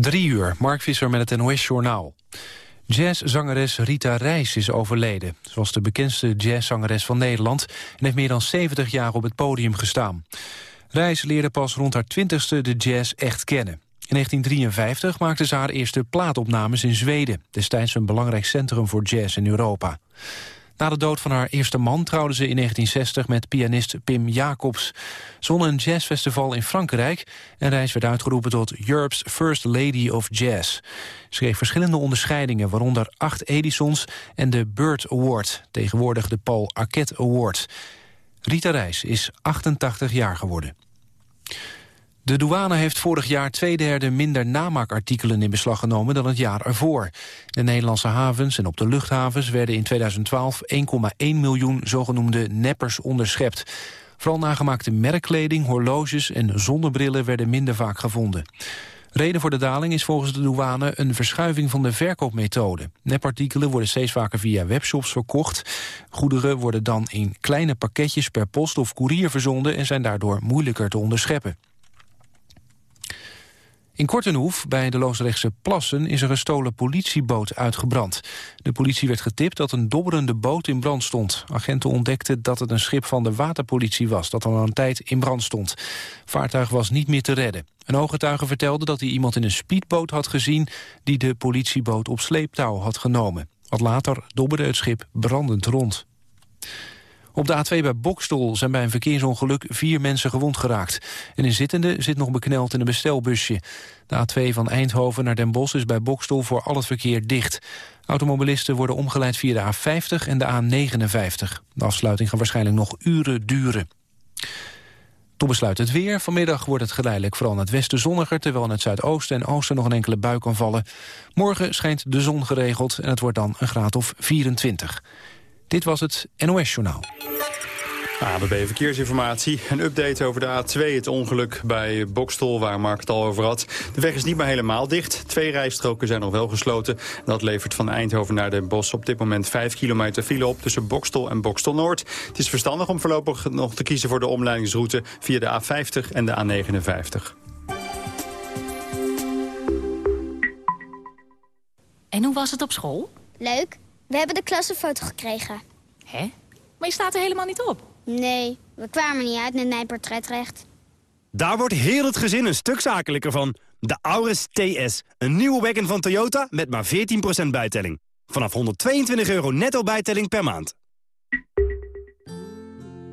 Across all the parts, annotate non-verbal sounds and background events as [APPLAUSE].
Drie uur, Mark Visser met het NOS-journaal. Jazzzangeres Rita Reis is overleden. Ze was de bekendste jazzzangeres van Nederland... en heeft meer dan 70 jaar op het podium gestaan. Reis leerde pas rond haar twintigste de jazz echt kennen. In 1953 maakte ze haar eerste plaatopnames in Zweden... destijds een belangrijk centrum voor jazz in Europa. Na de dood van haar eerste man trouwde ze in 1960 met pianist Pim Jacobs. Ze won een jazzfestival in Frankrijk en Reis werd uitgeroepen tot Europe's First Lady of Jazz. Ze kreeg verschillende onderscheidingen, waaronder acht Edisons en de Bird Award, tegenwoordig de Paul Arquette Award. Rita Reis is 88 jaar geworden. De douane heeft vorig jaar twee derde minder namaakartikelen in beslag genomen dan het jaar ervoor. De Nederlandse havens en op de luchthavens werden in 2012 1,1 miljoen zogenoemde neppers onderschept. Vooral nagemaakte merkkleding, horloges en zonnebrillen werden minder vaak gevonden. Reden voor de daling is volgens de douane een verschuiving van de verkoopmethode. Nepartikelen worden steeds vaker via webshops verkocht. Goederen worden dan in kleine pakketjes per post of koerier verzonden... en zijn daardoor moeilijker te onderscheppen. In Kortenhoef, bij de Loosdrechtse Plassen, is een gestolen politieboot uitgebrand. De politie werd getipt dat een dobberende boot in brand stond. Agenten ontdekten dat het een schip van de waterpolitie was... dat al een tijd in brand stond. Vaartuig was niet meer te redden. Een ooggetuige vertelde dat hij iemand in een speedboot had gezien... die de politieboot op sleeptouw had genomen. Wat later dobberde het schip brandend rond. Op de A2 bij Bokstol zijn bij een verkeersongeluk vier mensen gewond geraakt. En een zittende zit nog bekneld in een bestelbusje. De A2 van Eindhoven naar Den Bosch is bij Bokstol voor al het verkeer dicht. Automobilisten worden omgeleid via de A50 en de A59. De afsluiting gaat waarschijnlijk nog uren duren. Toen besluit het weer. Vanmiddag wordt het geleidelijk vooral in het westen zonniger... terwijl in het zuidoosten en oosten nog een enkele bui kan vallen. Morgen schijnt de zon geregeld en het wordt dan een graad of 24. Dit was het NOS Journaal. ABB Verkeersinformatie. Een update over de A2, het ongeluk bij Bokstol, waar Mark het al over had. De weg is niet meer helemaal dicht. Twee rijstroken zijn nog wel gesloten. Dat levert van Eindhoven naar Den Bosch op dit moment 5 kilometer file op... tussen Bokstol en Bokstol Noord. Het is verstandig om voorlopig nog te kiezen voor de omleidingsroute... via de A50 en de A59. En hoe was het op school? Leuk. We hebben de klassenfoto gekregen. Hè? Maar je staat er helemaal niet op. Nee, we kwamen niet uit met mijn portretrecht. Daar wordt heel het gezin een stuk zakelijker van. De Auris TS, een nieuwe wagon van Toyota met maar 14% bijtelling. Vanaf 122 euro netto bijtelling per maand.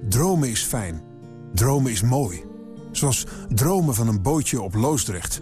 Dromen is fijn. Dromen is mooi. Zoals dromen van een bootje op Loosdrecht.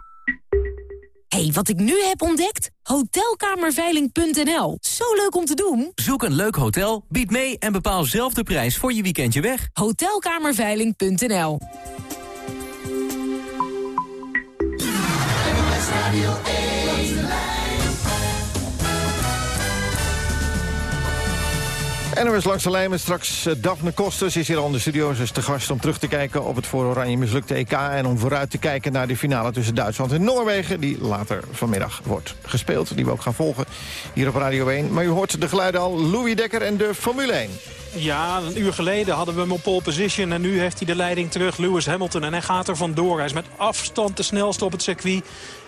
hey, wat ik nu heb ontdekt? Hotelkamerveiling.nl. Zo leuk om te doen. Zoek een leuk hotel, bied mee en bepaal zelf de prijs voor je weekendje weg. Hotelkamerveiling.nl. En is langs de lijn met straks eh, Daphne Kosters is hier al in de studio's is te gast om terug te kijken op het voor Oranje mislukte EK... en om vooruit te kijken naar de finale tussen Duitsland en Noorwegen... die later vanmiddag wordt gespeeld, die we ook gaan volgen hier op Radio 1. Maar u hoort de geluiden al, Louis Dekker en de Formule 1. Ja, een uur geleden hadden we hem op pole position en nu heeft hij de leiding terug, Lewis Hamilton. En hij gaat er vandoor. Hij is met afstand de snelste op het circuit.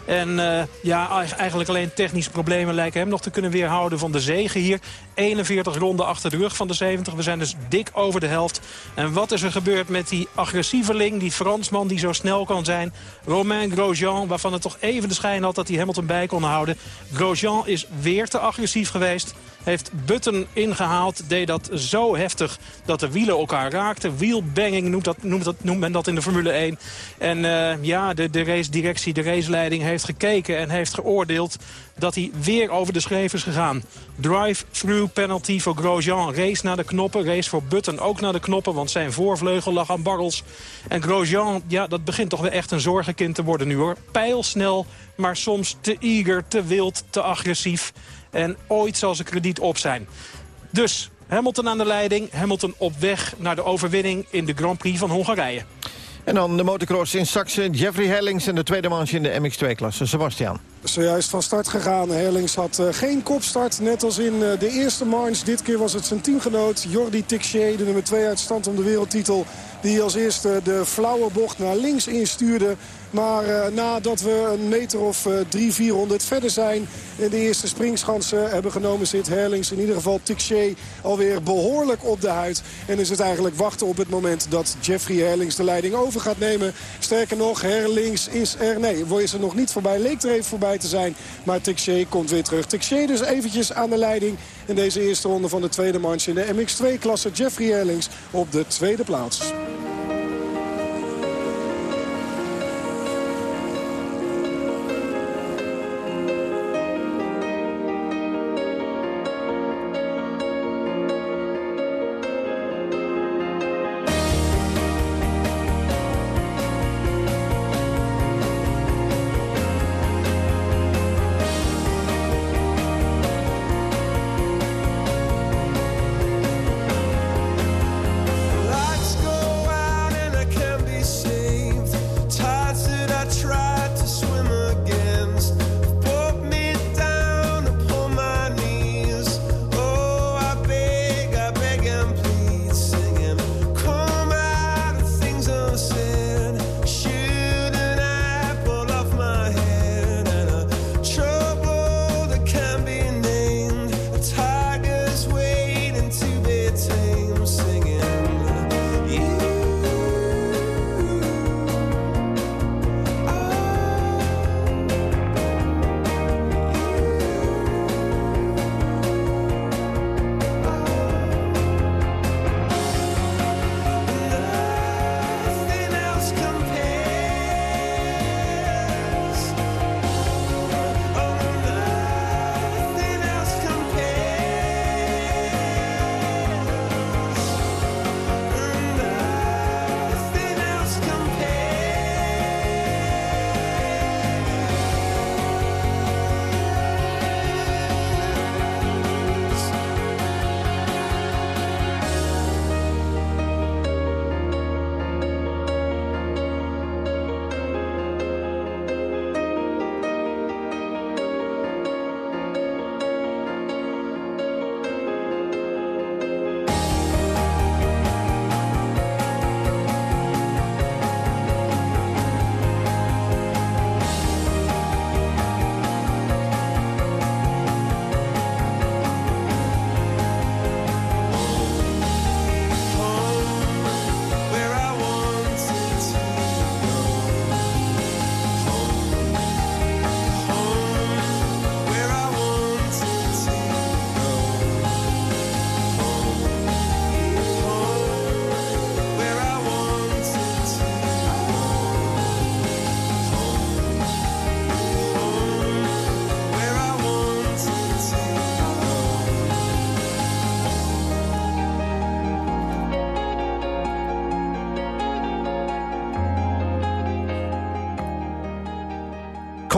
En uh, ja, eigenlijk alleen technische problemen lijken hem nog te kunnen weerhouden van de zegen hier. 41 ronden achter de rug van de 70. We zijn dus dik over de helft. En wat is er gebeurd met die agressieveling, die Fransman die zo snel kan zijn? Romain Grosjean, waarvan het toch even de schijn had dat hij Hamilton bij kon houden. Grosjean is weer te agressief geweest. Heeft Button ingehaald, deed dat zo heftig dat de wielen elkaar raakten. Wheelbanging noemt, dat, noemt, dat, noemt men dat in de Formule 1. En uh, ja, de, de race directie, de raceleiding heeft gekeken en heeft geoordeeld dat hij weer over de schreef is gegaan. Drive-through penalty voor Grosjean. Race naar de knoppen, race voor Button ook naar de knoppen... want zijn voorvleugel lag aan barrels. En Grosjean, ja, dat begint toch weer echt een zorgenkind te worden nu hoor. Pijlsnel, maar soms te eager, te wild, te agressief. En ooit zal zijn krediet op zijn. Dus Hamilton aan de leiding. Hamilton op weg naar de overwinning in de Grand Prix van Hongarije. En dan de motocross in Saxe. Jeffrey Herlings en de tweede manche in de MX2-klasse. Sebastian. Zojuist van start gegaan. Herlings had uh, geen kopstart, net als in uh, de eerste manche. Dit keer was het zijn teamgenoot Jordi Tixier, de nummer 2 uit stand om de wereldtitel. Die als eerste de flauwe bocht naar links instuurde. Maar uh, nadat we een meter of uh, 300, 400 verder zijn... en de eerste springschansen hebben genomen... zit Herlings, in ieder geval Tixier, alweer behoorlijk op de huid. En is het eigenlijk wachten op het moment dat Jeffrey Herlings de leiding over gaat nemen. Sterker nog, Herlings is er... Nee, is er nog niet voorbij. Leek er even voorbij te zijn. Maar Tixier komt weer terug. Tixier dus eventjes aan de leiding in deze eerste ronde van de tweede manche. In de MX2-klasse Jeffrey Herlings op de tweede plaats.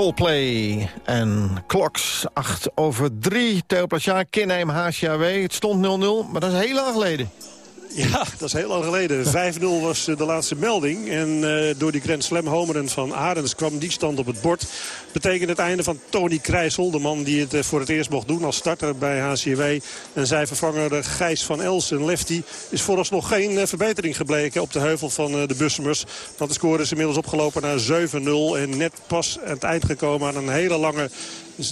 Coldplay en Kloks 8 over 3. Theo Plasjaar, Kinheim, HCAW. Het stond 0-0, maar dat is heel lang geleden. Ja, dat is heel lang geleden. 5-0 was eh, de laatste melding. En uh, door die Grand Slam homeren van Arends kwam die stand op het bord. Betekent het einde van Tony Krijsel. De man die het uh, voor het eerst mocht doen als starter bij HCW. En zijn vervanger Gijs van Elsen, lefty, is vooralsnog geen verbetering gebleken op de heuvel van de Bussemers. Want de score is inmiddels opgelopen naar 7-0. En net pas aan het eind gekomen aan een hele lange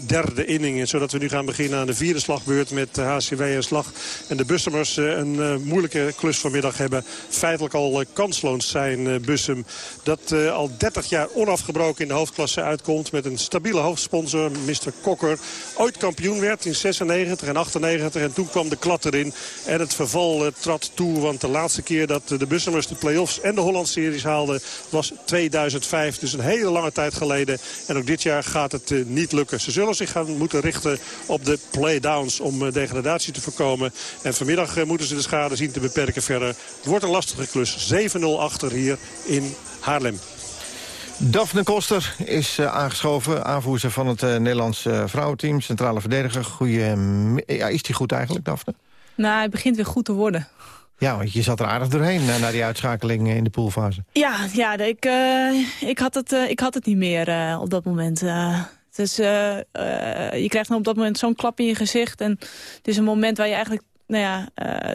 derde inning. Zodat we nu gaan beginnen aan de vierde slagbeurt met HCW en slag. En de Bussumers een uh, moeilijke klus vanmiddag hebben. Feitelijk al uh, kansloos zijn Bussum. Dat al 30 jaar onafgebroken in de hoofdklasse uitkomt. Met een stabiele hoofdsponsor, Mr. Kokker. Ooit kampioen werd in 96 en 98. En toen kwam de klad erin. En het verval trad toe. Want de laatste keer dat de Bussumers de play-offs en de Holland-series haalden was 2005. Dus een hele lange tijd geleden. En ook dit jaar gaat het niet lukken. Ze zullen zich gaan moeten richten op de playdowns om degradatie te voorkomen. En vanmiddag moeten ze de schade zien te beperken verder. Het wordt een lastige klus. 7-0 achter hier in Haarlem. Daphne Koster is uh, aangeschoven, aanvoerster van het uh, Nederlands uh, vrouwenteam, centrale verdediger. Goeie, ja, is die goed eigenlijk, Daphne? Nou, het begint weer goed te worden. Ja, want je zat er aardig doorheen na die uitschakeling in de poolfase. Ja, ja ik, uh, ik, had het, uh, ik had het niet meer op dat moment. Dus je krijgt dan op dat moment zo'n klap in je gezicht. En het is een moment waar je eigenlijk nou ja,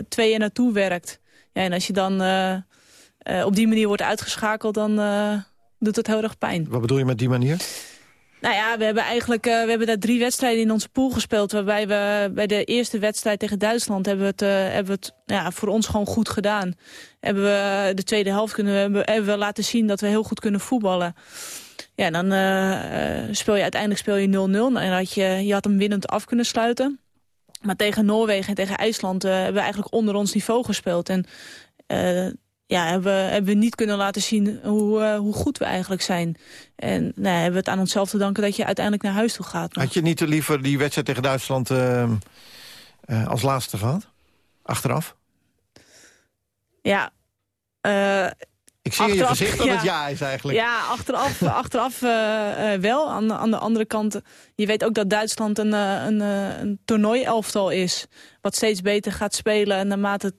twee jaar naartoe werkt. Ja, en als je dan op die manier wordt uitgeschakeld, dan doet het heel erg pijn. Wat bedoel je met die manier? Nou ja, we hebben eigenlijk uh, we hebben daar drie wedstrijden in onze pool gespeeld. Waarbij we bij de eerste wedstrijd tegen Duitsland hebben we het, uh, hebben we het ja, voor ons gewoon goed gedaan. Hebben we de tweede helft kunnen hebben we laten zien dat we heel goed kunnen voetballen. Ja, dan uh, speel je uiteindelijk speel je 0-0. En had je, je had hem winnend af kunnen sluiten. Maar tegen Noorwegen en tegen IJsland hebben we eigenlijk onder ons niveau gespeeld. En ja, hebben, we, hebben we niet kunnen laten zien hoe, hoe goed we eigenlijk zijn. En nou, hebben we het aan onszelf te danken dat je uiteindelijk naar huis toe gaat. Had je niet liever die wedstrijd tegen Duitsland als laatste gehad? Achteraf? Ja. Ik zie achteraf, in je gezicht dat ja, het ja is eigenlijk. Ja, achteraf, [LAUGHS] achteraf wel. Aan de, aan de andere kant, je weet ook dat Duitsland een, een, een toernooi-elftal is. Wat steeds beter gaat spelen naarmate het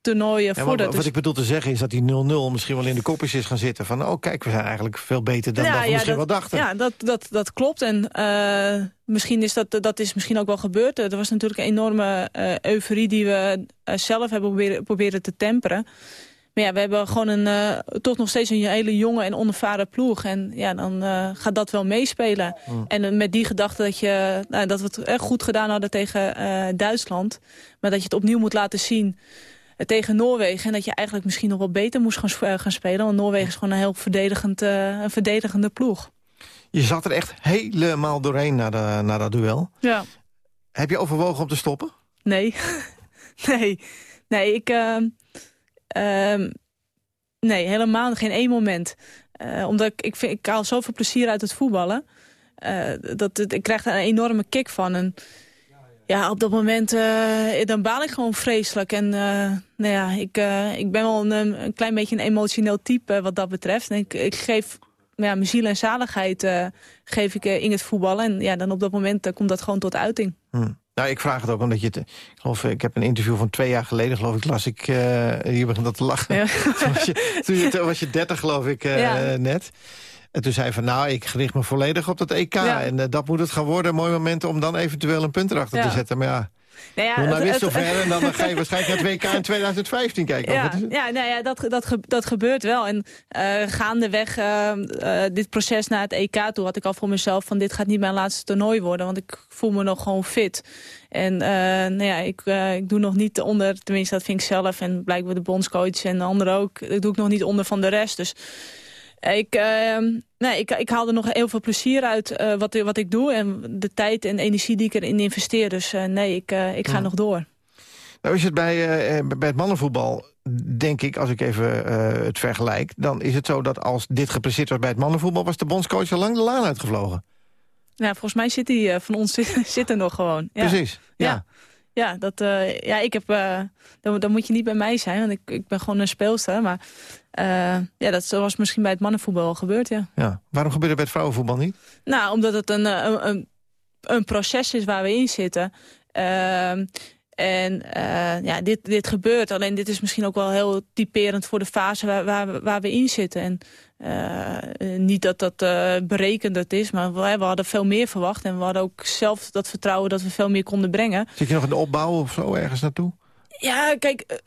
toernooien ja, voordat. Wat, wat ik bedoel te zeggen is dat die 0-0 misschien wel in de kopjes is gaan zitten. Van, oh kijk, we zijn eigenlijk veel beter dan, ja, dan we ja, misschien dat, wel dachten. Ja, dat, dat, dat klopt. En uh, misschien is dat, dat is misschien ook wel gebeurd. Er was natuurlijk een enorme uh, euforie die we uh, zelf hebben proberen, proberen te temperen. Maar ja, we hebben gewoon een, toch nog steeds een hele jonge en onervaren ploeg. En ja, dan gaat dat wel meespelen. Mm. En met die gedachte dat, je, nou, dat we het echt goed gedaan hadden tegen Duitsland. Maar dat je het opnieuw moet laten zien tegen Noorwegen. En dat je eigenlijk misschien nog wel beter moest gaan, gaan spelen. Want Noorwegen is gewoon een heel verdedigend, een verdedigende ploeg. Je zat er echt helemaal doorheen naar, de, naar dat duel. Ja. Heb je overwogen om te stoppen? Nee. [LAUGHS] nee. Nee, ik... Uh, nee, helemaal geen één moment. Uh, omdat ik, ik, vind, ik haal zoveel plezier uit het voetballen. Uh, dat, ik krijg er een enorme kick van. En ja, op dat moment uh, dan baal ik gewoon vreselijk. En nou ja, ik, ik ben wel een, een, klein beetje een emotioneel type wat dat betreft. Ik, ik geef ja, mijn ziel en zaligheid geef ik in het voetballen. En ja, dan op dat moment komt dat gewoon tot uiting. Hm. Nou, ik vraag het ook omdat je... Het, ik, geloof, ik heb een interview van twee jaar geleden, geloof ik, las ik... hier begint dat te lachen. Ja. [LAUGHS] toen, was je, toen, je, was je dertig, geloof ik, ja. net. En toen zei van, nou, ik gericht me volledig op dat EK. En uh, dat moet het gaan worden. Mooi moment om dan eventueel een punt erachter te zetten. Maar ja, nou ja, nou weer zover [LAUGHS] en dan ga je waarschijnlijk naar het WK in 2015 kijken. Ja, ja, nou ja dat, dat, dat gebeurt wel. En uh, gaandeweg uh, uh, dit proces naar het EK toe had ik al voor mezelf... van dit gaat niet mijn laatste toernooi worden, want ik voel me nog gewoon fit. En nou ja, ik, ik doe nog niet onder, tenminste dat vind ik zelf... en blijkbaar de bondscoach en de anderen ook, dat doe ik nog niet onder van de rest. Dus ik, uh, nee, ik, ik haal er nog heel veel plezier uit uh, wat, wat ik doe. En de tijd en energie die ik erin investeer. Dus uh, nee, ik, ik ga ja. nog door. Nou is het bij, bij het mannenvoetbal, denk ik, als ik even het vergelijk... dan is het zo dat als dit gepresteerd was bij het mannenvoetbal... was de bondscoach al lang de laan uitgevlogen. Nou, volgens mij zit hij van ons [LAUGHS] zit er nog gewoon. Ja. Precies, ja. ja. Ja, dat, uh, ja ik heb, uh, dan, dan, moet je niet bij mij zijn, want ik, ik ben gewoon een speelster. Maar uh, ja, dat was misschien bij het mannenvoetbal al gebeurd, ja. ja. Waarom gebeurt het bij het vrouwenvoetbal niet? Nou, omdat het een, een, een, een proces is waar we in zitten. En uh, ja, dit, dit gebeurt. Alleen dit is misschien ook wel heel typerend voor de fase waar, waar, waar we in zitten. En uh, niet dat dat uh, berekend is, maar we, we, hadden veel meer verwacht. En we hadden ook zelf dat vertrouwen dat we veel meer konden brengen. Zit je nog in de opbouw of zo ergens naartoe? Ja, kijk,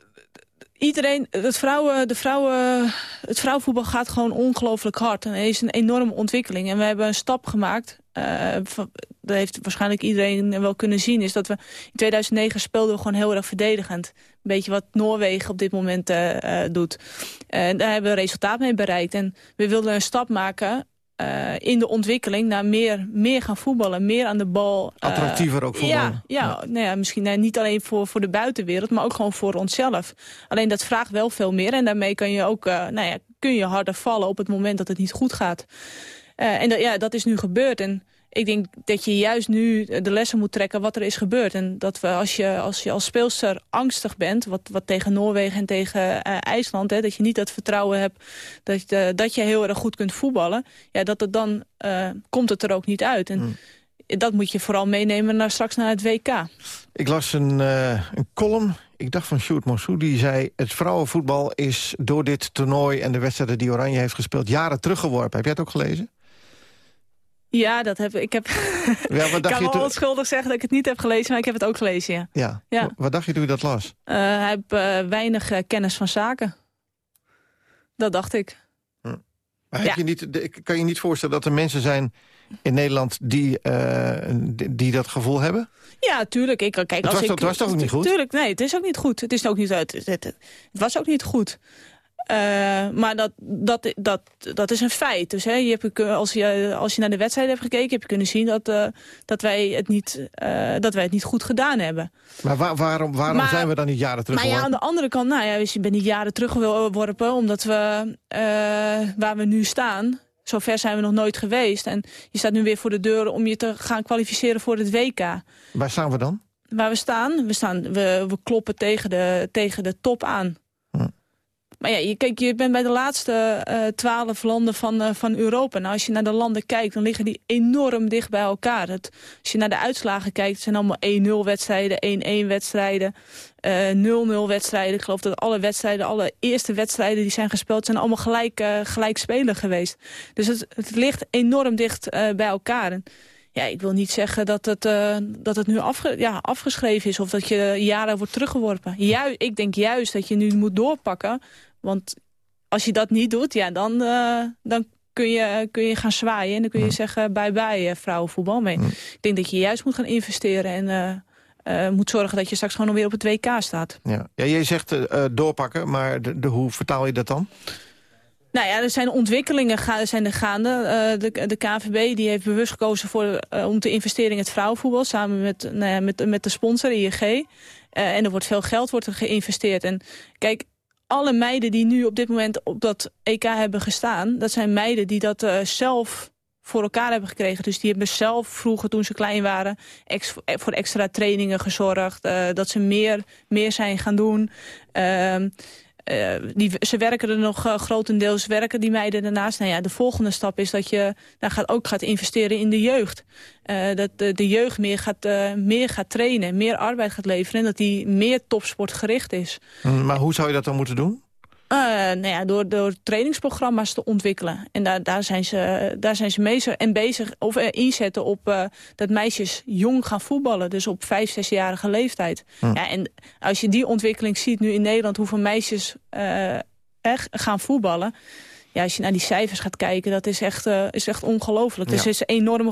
iedereen, het, vrouwen, de vrouwen, het vrouwenvoetbal gaat gewoon ongelooflijk hard. En er is een enorme ontwikkeling. En we hebben een stap gemaakt. Uh, dat heeft waarschijnlijk iedereen wel kunnen zien. Is dat we in 2009 speelden we gewoon heel erg verdedigend. Een beetje wat Noorwegen op dit moment uh, doet. En daar hebben we resultaat mee bereikt. En we wilden een stap maken uh, in de ontwikkeling naar meer, meer gaan voetballen, meer aan de bal. Attractiever ook voetballen. Ja, ja, ja. Nou ja misschien niet alleen voor, voor de buitenwereld, maar ook gewoon voor onszelf. Alleen dat vraagt wel veel meer en daarmee kan je ook, nou ja, kun je harder vallen op het moment dat het niet goed gaat. En dat, ja, dat is nu gebeurd en ik denk dat je juist nu de lessen moet trekken wat er is gebeurd. En dat we als je als, je als speelster angstig bent, wat, wat tegen Noorwegen en tegen uh, IJsland... Hè, dat je niet dat vertrouwen hebt dat, uh, dat je heel erg goed kunt voetballen... Ja, dat het dan komt het er ook niet uit. En, mm. dat moet je vooral meenemen naar straks naar het WK. Ik las een, uh, een column, ik dacht van Sjoerd Monsou, die zei... het vrouwenvoetbal is door dit toernooi en de wedstrijden die Oranje heeft gespeeld... jaren teruggeworpen. Heb jij het ook gelezen? Ja, dat heb ik. Heb ja, wat dacht [LAUGHS] ik kan je wel schuldig zeggen dat ik het niet heb gelezen, maar ik heb het ook gelezen, ja. Ja. ja. Wat dacht je toen je dat las? Uh, hij heeft uh, weinig uh, kennis van zaken. Dat dacht ik. Hm. Maar ja. je niet, kan je niet voorstellen dat er mensen zijn in Nederland die, die, die, dat gevoel hebben? Ja, tuurlijk. Ik, kijk, het, als was, ik, het was toch ook niet goed? Tuurlijk, nee, het is ook niet goed. Het, is ook niet, het, het, het was ook niet goed. Uh, maar dat, dat, dat, dat is een feit. Dus hè, je hebt, als, je, als je naar de wedstrijd hebt gekeken... heb je kunnen zien dat, uh, dat, wij, het niet, uh, dat wij het niet goed gedaan hebben. Maar waar, waarom, waarom maar, zijn we dan niet jaren terug? Maar ja, aan de andere kant, nou ja, je bent niet jaren teruggeworpen... omdat we waar we nu staan... Zover zijn we nog nooit geweest. En je staat nu weer voor de deur om je te gaan kwalificeren voor het WK. Waar staan we dan? Waar we staan? We, staan, we, we kloppen tegen de, tegen de top aan. Maar ja, je, kijk, je bent bij de laatste twaalf uh, landen van, uh, van Europa. Nou, als je naar de landen kijkt, dan liggen die enorm dicht bij elkaar. Het, als je naar de uitslagen kijkt, zijn allemaal 1-0 wedstrijden, 1-1 wedstrijden, 0-0 uh, wedstrijden. Ik geloof dat alle wedstrijden, alle eerste wedstrijden die zijn gespeeld, zijn allemaal gelijk, gelijk spelen geweest. Dus het, het ligt enorm dicht bij elkaar. En, ja, ik wil niet zeggen dat het, dat het nu afge ja, afgeschreven is of dat je jaren wordt teruggeworpen. Ik denk juist dat je nu moet doorpakken. Want als je dat niet doet, ja, dan, uh, dan kun, je, kun je gaan zwaaien. En dan kun je zeggen bye-bye uh, vrouwenvoetbal mee. Ik denk dat je juist moet gaan investeren en... Uh, moet zorgen dat je straks gewoon weer op het WK staat. Ja, ja jij zegt doorpakken, maar de, de, hoe vertaal je dat dan? Nou ja, er zijn ontwikkelingen ga, zijn er gaande. Uh, de, de KVB die heeft bewust gekozen voor, uh, om te investeren in het vrouwenvoetbal... samen met, nou ja, met, met de sponsor, ING. Uh, en er wordt veel geld wordt er geïnvesteerd. En kijk, alle meiden die nu op dit moment op dat EK hebben gestaan... dat zijn meiden die dat zelf voor elkaar hebben gekregen. Dus die hebben zelf vroeger, toen ze klein waren... Ex, voor extra trainingen gezorgd. dat ze meer, meer zijn gaan doen... Ehm, uh, die, ze werken er nog uh, grotendeels, werken die meiden daarnaast. Nou ja, de volgende stap is dat je nou, gaat, ook gaat investeren in de jeugd. Uh, dat de, de, jeugd meer gaat, meer gaat trainen, meer arbeid gaat leveren... en dat die meer topsportgericht is. Maar hoe zou je dat dan moeten doen? Uh, nou ja, door, door trainingsprogramma's te ontwikkelen. En daar, daar, zijn, ze, daar zijn ze mee en bezig, of uh, inzetten op uh, dat meisjes jong gaan voetballen. Dus op vijf, zesjarige leeftijd. Hm. Ja, en als je die ontwikkeling ziet nu in Nederland, hoeveel meisjes echt gaan voetballen. Ja, als je naar die cijfers gaat kijken, dat is echt, is echt ongelooflijk. Ja. Er zitten enorme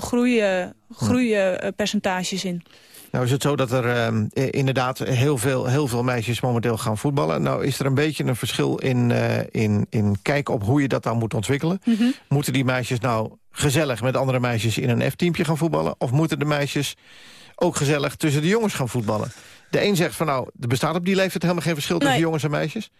groeipercentages in. Nou is het zo dat er uh, inderdaad heel veel, heel veel meisjes momenteel gaan voetballen. Nou is er een beetje een verschil in, uh, in, in kijken op hoe je dat dan moet ontwikkelen. Mm -hmm. Moeten die meisjes nou gezellig met andere meisjes in een F-teampje gaan voetballen? Of moeten de meisjes ook gezellig tussen de jongens gaan voetballen? De een zegt van nou, er bestaat op die leeftijd helemaal geen verschil tussen jongens en meisjes.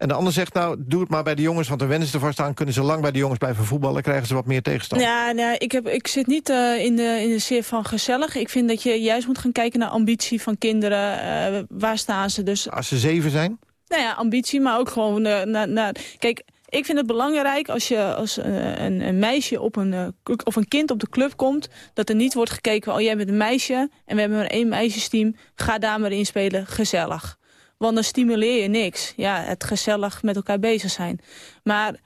En de ander zegt, nou, doe het maar bij de jongens... want de wennen ze ervoor staan, kunnen ze lang bij de jongens blijven voetballen... krijgen ze wat meer tegenstand. Ja, nou, ik, heb, ik zit niet uh, in, de, in de sfeer van gezellig. Ik vind dat je juist moet gaan kijken naar ambitie van kinderen. Uh, waar staan ze dus? Als ze zeven zijn? Nou ja, ambitie, maar ook gewoon uh, naar... naar kijk, ik vind het belangrijk als je als een, een meisje op een, of een kind op de club komt... dat er niet wordt gekeken, oh jij bent een meisje... en we hebben maar één meisjesteam, ga daar maar in spelen, gezellig. Want dan stimuleer je niks. Ja, het gezellig met elkaar bezig zijn. Maar uh,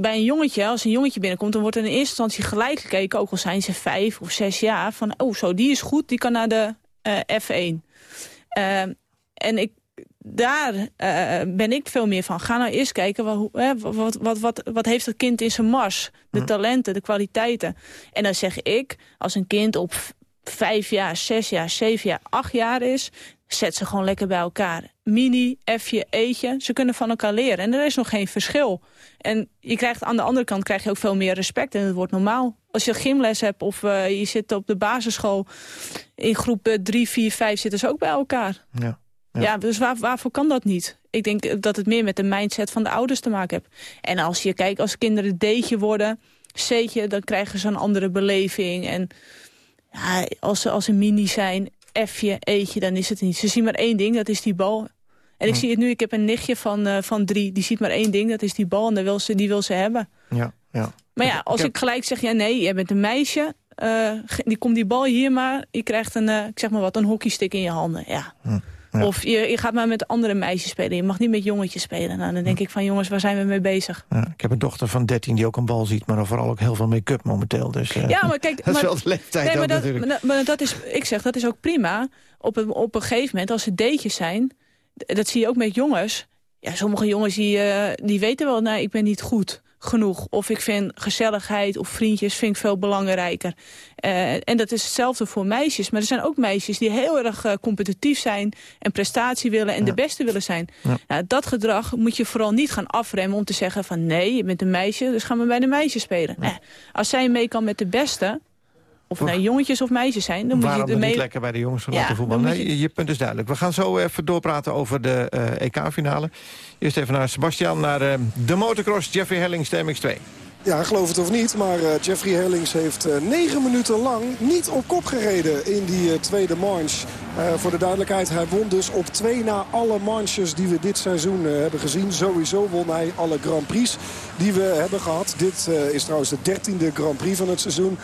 bij een jongetje, als een jongetje binnenkomt... dan wordt er in eerste instantie gelijk gekeken... ook al zijn ze vijf of zes jaar... van oh zo, die is goed, die kan naar de uh, F1. Uh, en ik, daar ben ik veel meer van. Ga nou eerst kijken, wat, wat, wat, wat, wat heeft dat kind in zijn mars? De hm. talenten, de kwaliteiten. En dan zeg ik, als een kind op vijf jaar, zes jaar, zeven jaar, acht jaar is zet ze gewoon lekker bij elkaar. Mini, F'je, E'tje, ze kunnen van elkaar leren. En er is nog geen verschil. En je krijgt, aan de andere kant krijg je ook veel meer respect. En het wordt normaal. Als je gymles hebt of uh, je zit op de basisschool... in groep 3, 4, 5 zitten ze ook bij elkaar. Ja, ja. ja dus waar, waarvoor kan dat niet? Ik denk dat het meer met de mindset van de ouders te maken heeft. En als je kijkt, als kinderen D'tje worden, C'tje... dan krijgen ze een andere beleving. En ja, als, ze, als ze mini zijn, F'je, E'tje, dan is het niet. Ze zien maar één ding, dat is die bal. En ik zie het nu, ik heb een nichtje van, uh, van drie, die ziet maar één ding, dat is die bal. En die wil ze, die wil ze hebben. Ja, ja. Maar ja, als ik, gelijk zeg, ja nee, jij bent een meisje, eh, die komt die bal hier maar, je krijgt een, eh, ik zeg maar wat, een hockeystick in je handen. Ja. Hm, ja. Of je, je gaat maar met andere meisjes spelen. Je mag niet met jongetjes spelen. Nou, dan denk ik van jongens, waar zijn we mee bezig? Ja, ik heb een dochter van 13 die ook een bal ziet, maar vooral ook heel veel make-up momenteel. Dus, eh, Ja, maar kijk, [LAUGHS] dat is wel de leeftijd nee, maar dat, natuurlijk. maar, dat- maar dat is, ik zeg, dat is ook prima. Op een, op een gegeven moment, als ze datejes zijn... dat zie je ook met jongens. Ja, sommige jongens die, eh, die weten wel, nou, ik ben niet goed genoeg. Of ik vind gezelligheid of vriendjes vind ik veel belangrijker. Eh, en dat is hetzelfde voor meisjes. Maar er zijn ook meisjes die heel erg eh, competitief zijn... en prestatie willen en de beste willen zijn. Ja. Nou, dat gedrag moet je vooral niet gaan afremmen om te zeggen van... nee, je bent een meisje, dus gaan we bij de meisjes spelen. Nee, als zij mee kan met de beste... Of nou jongetjes of meisjes zijn, dan moet Waarom je dan ermee... niet lekker bij de jongens Ja, voetballen? dan moet Nee, je- je... punt is duidelijk. We gaan zo even doorpraten over de eh, EK-finale. Eerst even naar Sebastian, naar eh, de motocross. Jeffrey Hellings, de MX2. Ja, geloof het of niet, maar eh, Jeffrey Herlings heeft eh, negen minuten lang niet op kop gereden in die eh, tweede manche. Voor de duidelijkheid, hij won dus op twee na alle manches die we dit seizoen hebben gezien. Sowieso won hij alle Grand Prix die we hebben gehad. Dit is trouwens de dertiende Grand Prix van het seizoen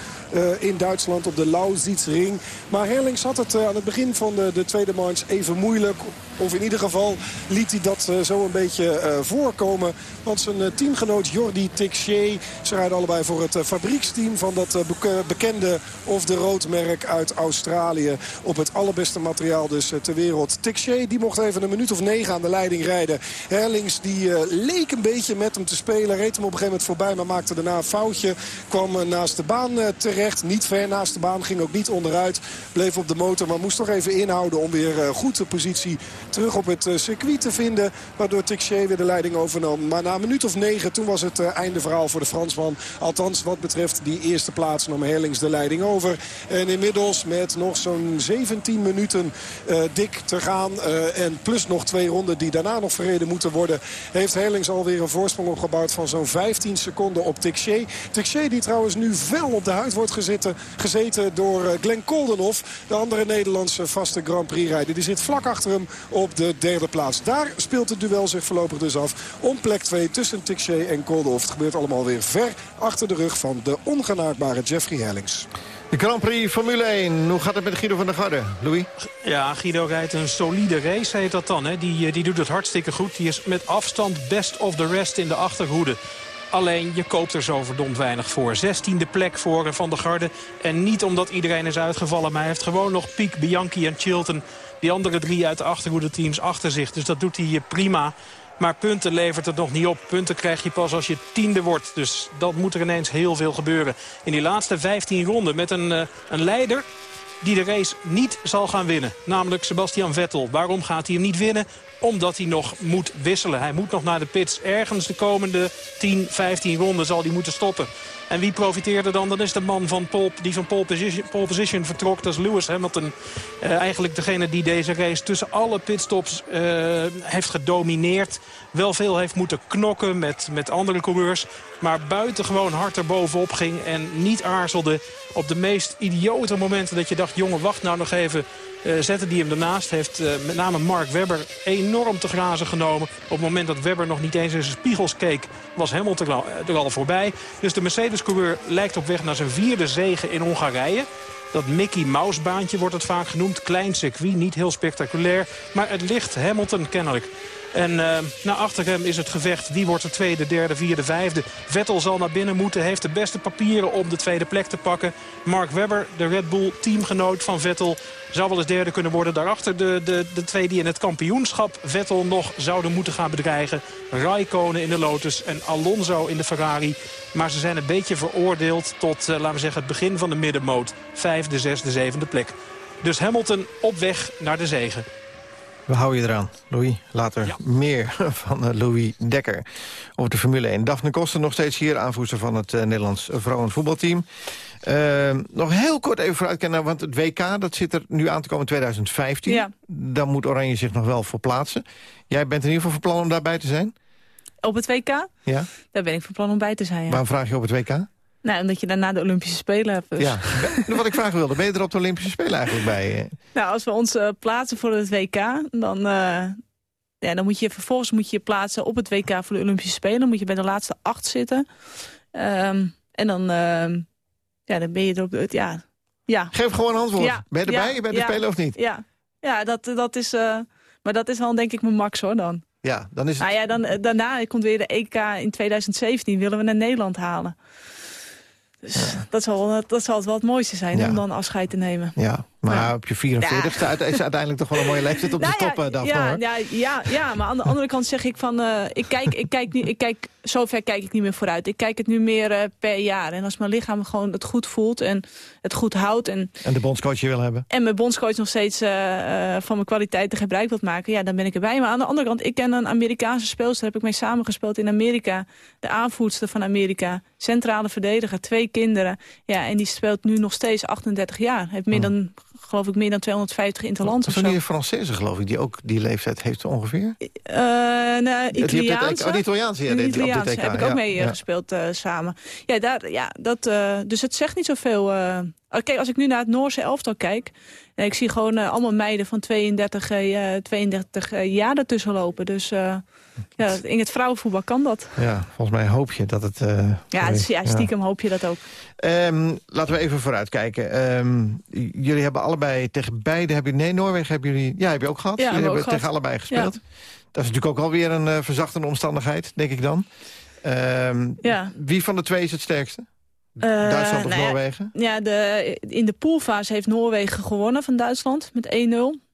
in Duitsland op de Lausitzring. Maar Herlings had het aan het begin van de, de tweede manche even moeilijk. Of in ieder geval liet hij dat eh, zo een beetje eh, voorkomen. Want zijn eh, teamgenoot Jordi Tixier... ze rijden allebei voor het fabrieksteam van dat beke- bekende of de roodmerk uit Australië. Op het allerbeste materiaal dus ter wereld. Tixier die mocht even een minuut of negen aan de leiding rijden. Herlings die leek een beetje met hem te spelen. Reed hem op een gegeven moment voorbij, maar maakte daarna een foutje. Kwam naast de baan terecht. Niet ver naast de baan, ging ook niet onderuit. Bleef op de motor, maar moest toch even inhouden... om weer goed de positie terug op het eh, circuit te vinden. Waardoor Tixier weer de leiding overnam. Maar na een minuut of negen, toen was het eh, einde verhaal voor de Fransman. Althans, wat betreft die eerste plaats nam Herlings de leiding over. En inmiddels met nog zo'n 17 minuten eh, dik te gaan... en plus nog twee ronden die daarna nog verreden moeten worden... heeft Herlings alweer een voorsprong opgebouwd van zo'n 15 seconden op Tixier. Tixier die trouwens nu fel op de huid wordt gezeten, gezeten door Glenn Koldenhoff. De andere Nederlandse vaste Grand Prix rijder. Die zit vlak achter hem op de derde plaats. Daar speelt het duel zich voorlopig dus af. Om plek 2 tussen Tixier en Koldenhoff. Het gebeurt allemaal weer ver achter de rug van de ongenaakbare Jeffrey Herlings. De Grand Prix Formule 1. Hoe gaat het met Guido van der Garde, Louis? Ja, Guido rijdt een solide race, heet dat dan. Hè. Die, eh, die doet het hartstikke goed. Die is met afstand best of the rest in de achterhoede. Alleen, je koopt er zo verdomd weinig voor. 16e plek voor eh, Van der Garde. En niet omdat iedereen is uitgevallen. Maar hij heeft gewoon nog Piek, Bianchi en Chilton. Die andere drie uit de achterhoede teams achter zich. Dus dat doet hij prima. Maar punten levert het nog niet op. Punten krijg je pas als je tiende wordt. Dus dat moet er ineens heel veel gebeuren. In die laatste 15 ronden met een, eh, een leider die de race niet zal gaan winnen. Namelijk Sebastian Vettel. Waarom gaat hij hem niet winnen? Omdat hij nog moet wisselen. Hij moet nog naar de pits. Ergens de komende 10, 15 ronden zal hij moeten stoppen. En wie profiteerde dan? Dan is de man van pole, die van pole position, pole position vertrok. Dat is Lewis Hamilton. Eh, eigenlijk degene die deze race tussen alle pitstops eh, heeft gedomineerd. Wel veel heeft moeten knokken met, met andere coureurs. Maar buitengewoon hard erbovenop ging. En niet aarzelde op de meest idiote momenten dat je dacht... jongen, wacht nou nog even. Eh, zette die hem ernaast. Heeft met name Mark Webber enorm te grazen genomen. Op het moment dat Webber nog niet eens in zijn spiegels keek... was Hamilton er al, voorbij. Dus de Mercedes-coureur lijkt op weg naar zijn vierde zege in Hongarije. Dat Mickey Mouse baantje wordt het vaak genoemd. Klein circuit, niet heel spectaculair. Maar het ligt Hamilton kennelijk. En eh, naar achter hem is het gevecht. Wie wordt de tweede, derde, vierde, vijfde? Vettel zal naar binnen moeten. Heeft de beste papieren om de tweede plek te pakken. Mark Webber, de Red Bull teamgenoot van Vettel... zou wel eens derde kunnen worden. Daarachter de, de, de twee die in het kampioenschap Vettel nog zouden moeten gaan bedreigen. Raikkonen in de Lotus en Alonso in de Ferrari. Maar ze zijn een beetje veroordeeld tot, eh, laten we zeggen, het begin van de middenmoot. Vijfde, zesde, zevende plek. Dus Hamilton op weg naar de zegen. We houden je eraan, Louis. Later meer [LAUGHS] van eh, Louis Dekker over de Formule 1. Daphne Koster nog steeds hier, aanvoerster van het uh, Nederlands vrouwenvoetbalteam. Uh, nog heel kort even vooruitkennen, want het WK dat zit er nu aan te komen in 2015. Ja. Daar moet Oranje zich nog wel voor plaatsen. Jij bent in ieder geval van plan om daarbij te zijn? Op het WK? Ja. Daar ben ik van plan om bij te zijn, ja. Waarom vraag je op het WK? Nou, omdat je daarna de Olympische Spelen hebt. Dus. Ja, wat ik vragen wilde. Ben je er op de Olympische Spelen eigenlijk bij? Nou, als we ons uh, plaatsen voor het WK, dan, uh, ja, dan moet je vervolgens moet je, je plaatsen op het WK voor de Olympische Spelen. Dan moet je bij de laatste acht zitten. Um, en dan, uh, ja, dan ben je erop... het- Ja, ja. Geef gewoon een antwoord. Ja, Ben je erbij? ja, je bent de ja, speler of niet? Ja, ja dat, dat is... eh, maar dat is wel denk ik mijn max hoor dan. Ja, dan is het... Nou ja, dan, eh, daarna komt weer de EK in 2017. Willen we naar Nederland halen. Dus dat, zal, dat zal het wel het mooiste zijn Ja. om dan afscheid te nemen. Ja, maar op je 44ste uit- is uiteindelijk toch wel een mooie leeftijd om Nou te stoppen, ja, ja, hoor. ja, ja, ja, maar aan de andere kant zeg ik van... eh, ik kijk, ik kijk niet, ik kijk, zover kijk ik niet meer vooruit. Ik kijk het nu meer eh, per jaar. En als mijn lichaam gewoon het goed voelt en het goed houdt... en, En de bondscoach je wil hebben. en mijn bondscoach nog steeds eh, van mijn kwaliteiten gebruik wilt maken... ja, dan ben ik erbij. Maar aan de andere kant, ik ken een Amerikaanse speelster... heb ik mee samengespeeld in Amerika. De aanvoerster van Amerika. Centrale verdediger, twee kinderen. Ja, en die speelt nu nog steeds 38 jaar. Heeft meer dan, geloof ik, meer dan 250 interlands of Zo'n zo. nieuwe Française, geloof ik, die ook die leeftijd heeft ongeveer. Op dit Italiaanse. Oh, de Italiaanse, ja, De Italiaanse heb ik ja, ook mee eh, ja. gespeeld eh, samen. Ja, daar, ja dat, dus het zegt niet zoveel. kijk, als ik nu naar het Noorse elftal kijk... eh, ik zie gewoon allemaal meiden van 32, eh, 32 eh, jaar ertussen lopen. Dus ja, in het vrouwenvoetbal kan dat. Ja, volgens mij hoop je dat het... eh, Ja, ja, stiekem hoop je dat ook. Ehm, laten we even vooruitkijken. Ehm, jullie hebben allebei tegen beide... Hebben, nee, Noorwegen hebben jullie... Ja, heb je ook gehad? Ja, jullie hebben tegen allebei gespeeld. Dat is natuurlijk ook alweer een eh, verzachtende omstandigheid, denk ik dan. Ehm, Ja. Wie van de twee is het sterkste? Eh, Duitsland of nou ja, Noorwegen? Ja, de, in de poolfase heeft Noorwegen gewonnen van Duitsland met 1-0.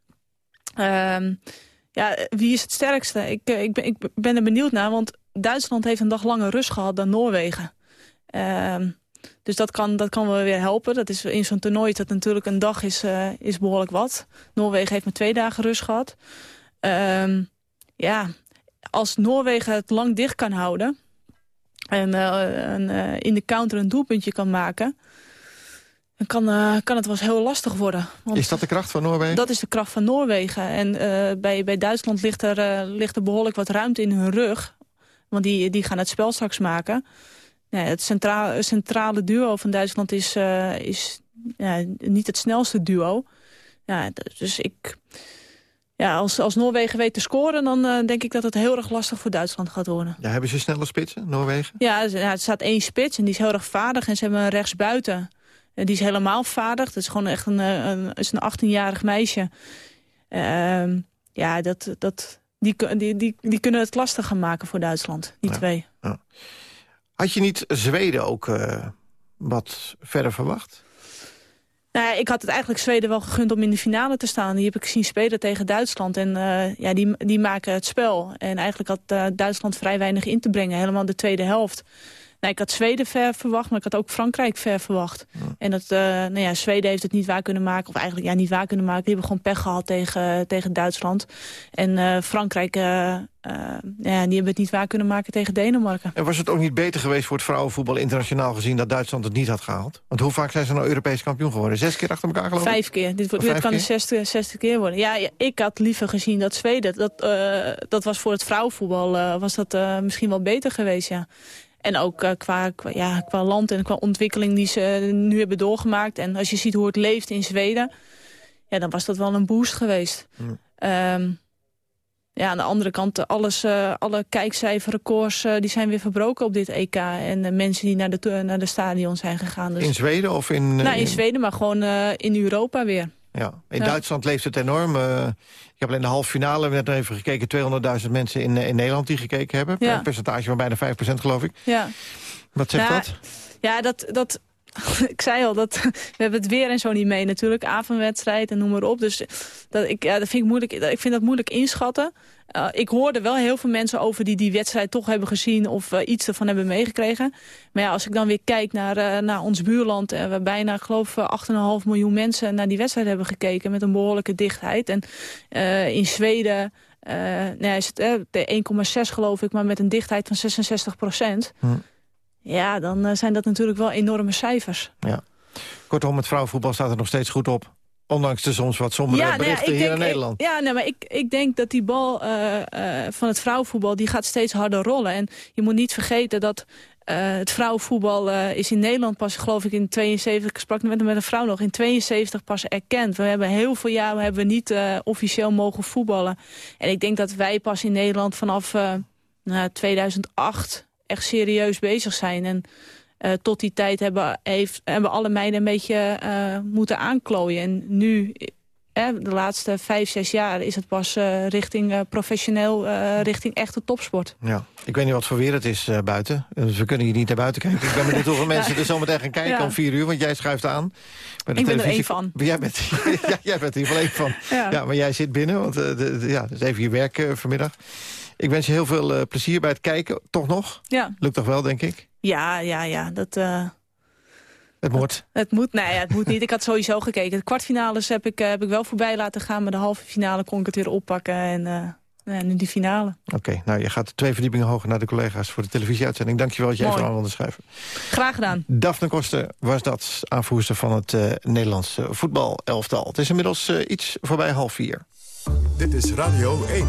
Ja, wie is het sterkste? Ik, eh, ik, ben, ik ben er benieuwd naar, want Duitsland heeft een dag langer rust gehad dan Noorwegen. Ehm, dus dat kan, dat kan wel weer helpen. Dat is in zo'n toernooi dat natuurlijk een dag is, eh, is behoorlijk wat. Noorwegen heeft maar twee dagen rust gehad. Ehm, ja, als Noorwegen het lang dicht kan houden... en eh, eh, in de counter een doelpuntje kan maken... dan kan, eh, kan het wel eens heel lastig worden. Want Is dat de kracht van Noorwegen? dat is de kracht van Noorwegen. En eh, bij, bij Duitsland ligt er, eh, ligt er behoorlijk wat ruimte in hun rug. Want die, die gaan het spel straks maken. Ja, het centra centrale duo van Duitsland is, is ja, niet het snelste duo. Ja, dus ik... Ja, als, als Noorwegen weet te scoren, dan denk ik dat het heel erg lastig voor Duitsland gaat worden. Ja, hebben ze snelle spitsen, Noorwegen? Ja, ja, er staat één spits en die is heel erg vaardig. En ze hebben een rechtsbuiten. En die is helemaal vaardig. Dat is gewoon echt een, eh, een, is een 18-jarig meisje. Ehm, ja, dat, dat, die, die, die, die kunnen het lastig gaan maken voor Duitsland. Die Ja. twee. Had je niet Zweden ook eh, wat verder verwacht? Nou ja, ik had het eigenlijk Zweden wel gegund om in de finale te staan. Die heb ik zien spelen tegen Duitsland. En eh, ja, die, die maken het spel. En eigenlijk had eh, Duitsland vrij weinig in te brengen. Helemaal de tweede helft. Nou, ik had Zweden ver verwacht, maar ik had ook Frankrijk ver verwacht. En dat, eh, nou ja, Zweden heeft het niet waar kunnen maken. Of eigenlijk ja, niet waar kunnen maken. Die hebben gewoon pech gehad tegen, tegen Duitsland. En eh, Frankrijk, eh, ja, die hebben het niet waar kunnen maken tegen Denemarken. En was het ook niet beter geweest voor het vrouwenvoetbal internationaal gezien... dat Duitsland het niet had gehaald? Want hoe vaak zijn ze nou Europees kampioen geworden? Zes keer achter elkaar geloof ik? Vijf keer. Dit, wordt, dit kan de zesde, zesde keer worden. Ja, ja, ik had liever gezien dat Zweden... dat, dat was voor het vrouwenvoetbal was dat, misschien wel beter geweest, ja. En ook eh, qua, qua, ja, qua land en qua ontwikkeling die ze nu hebben doorgemaakt. En als je ziet hoe het leeft in Zweden... ja, dan was dat wel een boost geweest. Ehm, ja, aan de andere kant, eh, alles, eh, alle kijkcijferrecords eh, die zijn weer verbroken op dit EK. En de mensen die naar de, naar de stadion zijn gegaan. Dus, In Zweden of in... eh, nou, in Zweden, maar gewoon eh, in Europa weer. Ja. In Ja. Duitsland leeft het enorm. Eh, ik heb alleen de halve finale net even gekeken. 200.000 mensen in, eh, in Nederland die gekeken hebben. Ja. Een percentage van bijna 5% geloof ik. Ja. Wat zegt Ja, dat? Ja, dat, dat, [LAUGHS] ik zei al, dat, [LAUGHS] we hebben het weer en zo niet mee natuurlijk. Avondwedstrijd en noem maar op. Dus dat, ik, ja, dat vind ik, moeilijk, ik vind dat moeilijk inschatten. Uh, ik hoorde wel heel veel mensen over die die wedstrijd toch hebben gezien... of uh, iets ervan hebben meegekregen. Maar ja, als ik dan weer kijk naar, uh, naar ons buurland... Waar bijna, ik geloof, 8,5 miljoen mensen naar die wedstrijd hebben gekeken... met een behoorlijke dichtheid. En in Zweden... Nee, is het uh, 1,6 geloof ik, maar met een dichtheid van 66 procent. Hm. Ja, dan uh, zijn dat natuurlijk wel enorme cijfers. Ja. Kortom, het vrouwenvoetbal staat er nog steeds goed op. Ondanks de soms wat sombere ja, berichten hier denk, in Nederland. Ik, ja, nee, maar ik, ik denk dat die bal uh, uh, van het vrouwenvoetbal... die gaat steeds harder rollen. En je moet niet vergeten dat uh, het vrouwenvoetbal is in Nederland pas... geloof ik in 72, ik sprak met, met een vrouw nog... in 72 pas erkend. We hebben heel veel jaren hebben we niet uh, officieel mogen voetballen. En ik denk dat wij pas in Nederland vanaf uh, 2008 echt serieus bezig zijn. En eh, tot die tijd hebben, heeft, hebben alle meiden een beetje eh, moeten aanklooien. En nu, eh, de laatste vijf, zes jaar, is het pas richting professioneel, richting echte topsport. Ja, ik weet niet wat voor weer het is buiten. Dus we kunnen hier niet naar buiten kijken. Ik ben benieuwd hoeveel [LAUGHS] mensen er zometeen gaan kijken Ja. om vier uur. Want jij schuift aan. Bij de Ik ben er één van. Jij bent, [LAUGHS] ja, jij bent er in ieder geval één van. Ja. Maar jij zit binnen. Want de, ja, dat is even je werk vanmiddag. Ik wens je heel veel eh, plezier bij het kijken. Toch nog? Ja, Lukt toch wel, denk ik? ja, ja, ja dat... eh, Het moet. Het moet, nee, ja, het moet niet. Ik had sowieso gekeken. De kwartfinales heb ik, eh, heb ik wel voorbij laten gaan. Maar de halve finale kon ik het weer oppakken. En eh, nou ja, nu die finale. Oké, nou je gaat twee verdiepingen hoger naar de collega's voor de televisieuitzending. Dankjewel dat jij Mooi. even aan wilde schrijven. Graag gedaan. Daphne Koster was dat, aanvoerster van het eh, Nederlandse voetbalelftal. Het is inmiddels iets voorbij half vier. Dit is Radio 1.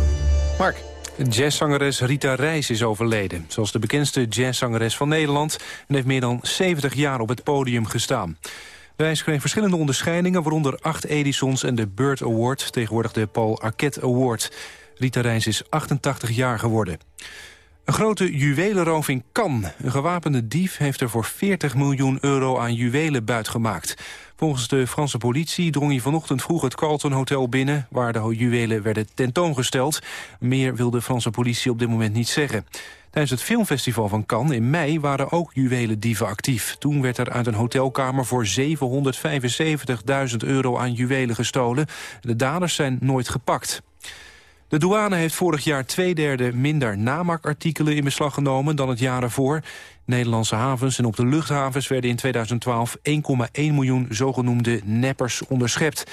Mark. Jazzzangeres Rita Reis is overleden. Was de bekendste jazzzangeres van Nederland... en heeft meer dan 70 jaar op het podium gestaan. Reis kreeg verschillende onderscheidingen... waaronder acht Edisons en de Bird Award... tegenwoordig de Paul Arquette Award. Rita Reis is 88 jaar geworden. Een grote juwelenroof in Cannes. Een gewapende dief heeft er voor 40 miljoen euro aan juwelen buitgemaakt. Volgens de Franse politie drong hij vanochtend vroeg het Carlton Hotel binnen... waar de juwelen werden tentoongesteld. Meer wil de Franse politie op dit moment niet zeggen. Tijdens het filmfestival van Cannes in mei waren ook juwelendieven actief. Toen werd er uit een hotelkamer voor 775.000 euro aan juwelen gestolen. De daders zijn nooit gepakt. De douane heeft vorig jaar twee derde minder namaakartikelen in beslag genomen dan het jaar ervoor. Nederlandse havens en op de luchthavens werden in 2012 1,1 miljoen zogenoemde neppers onderschept.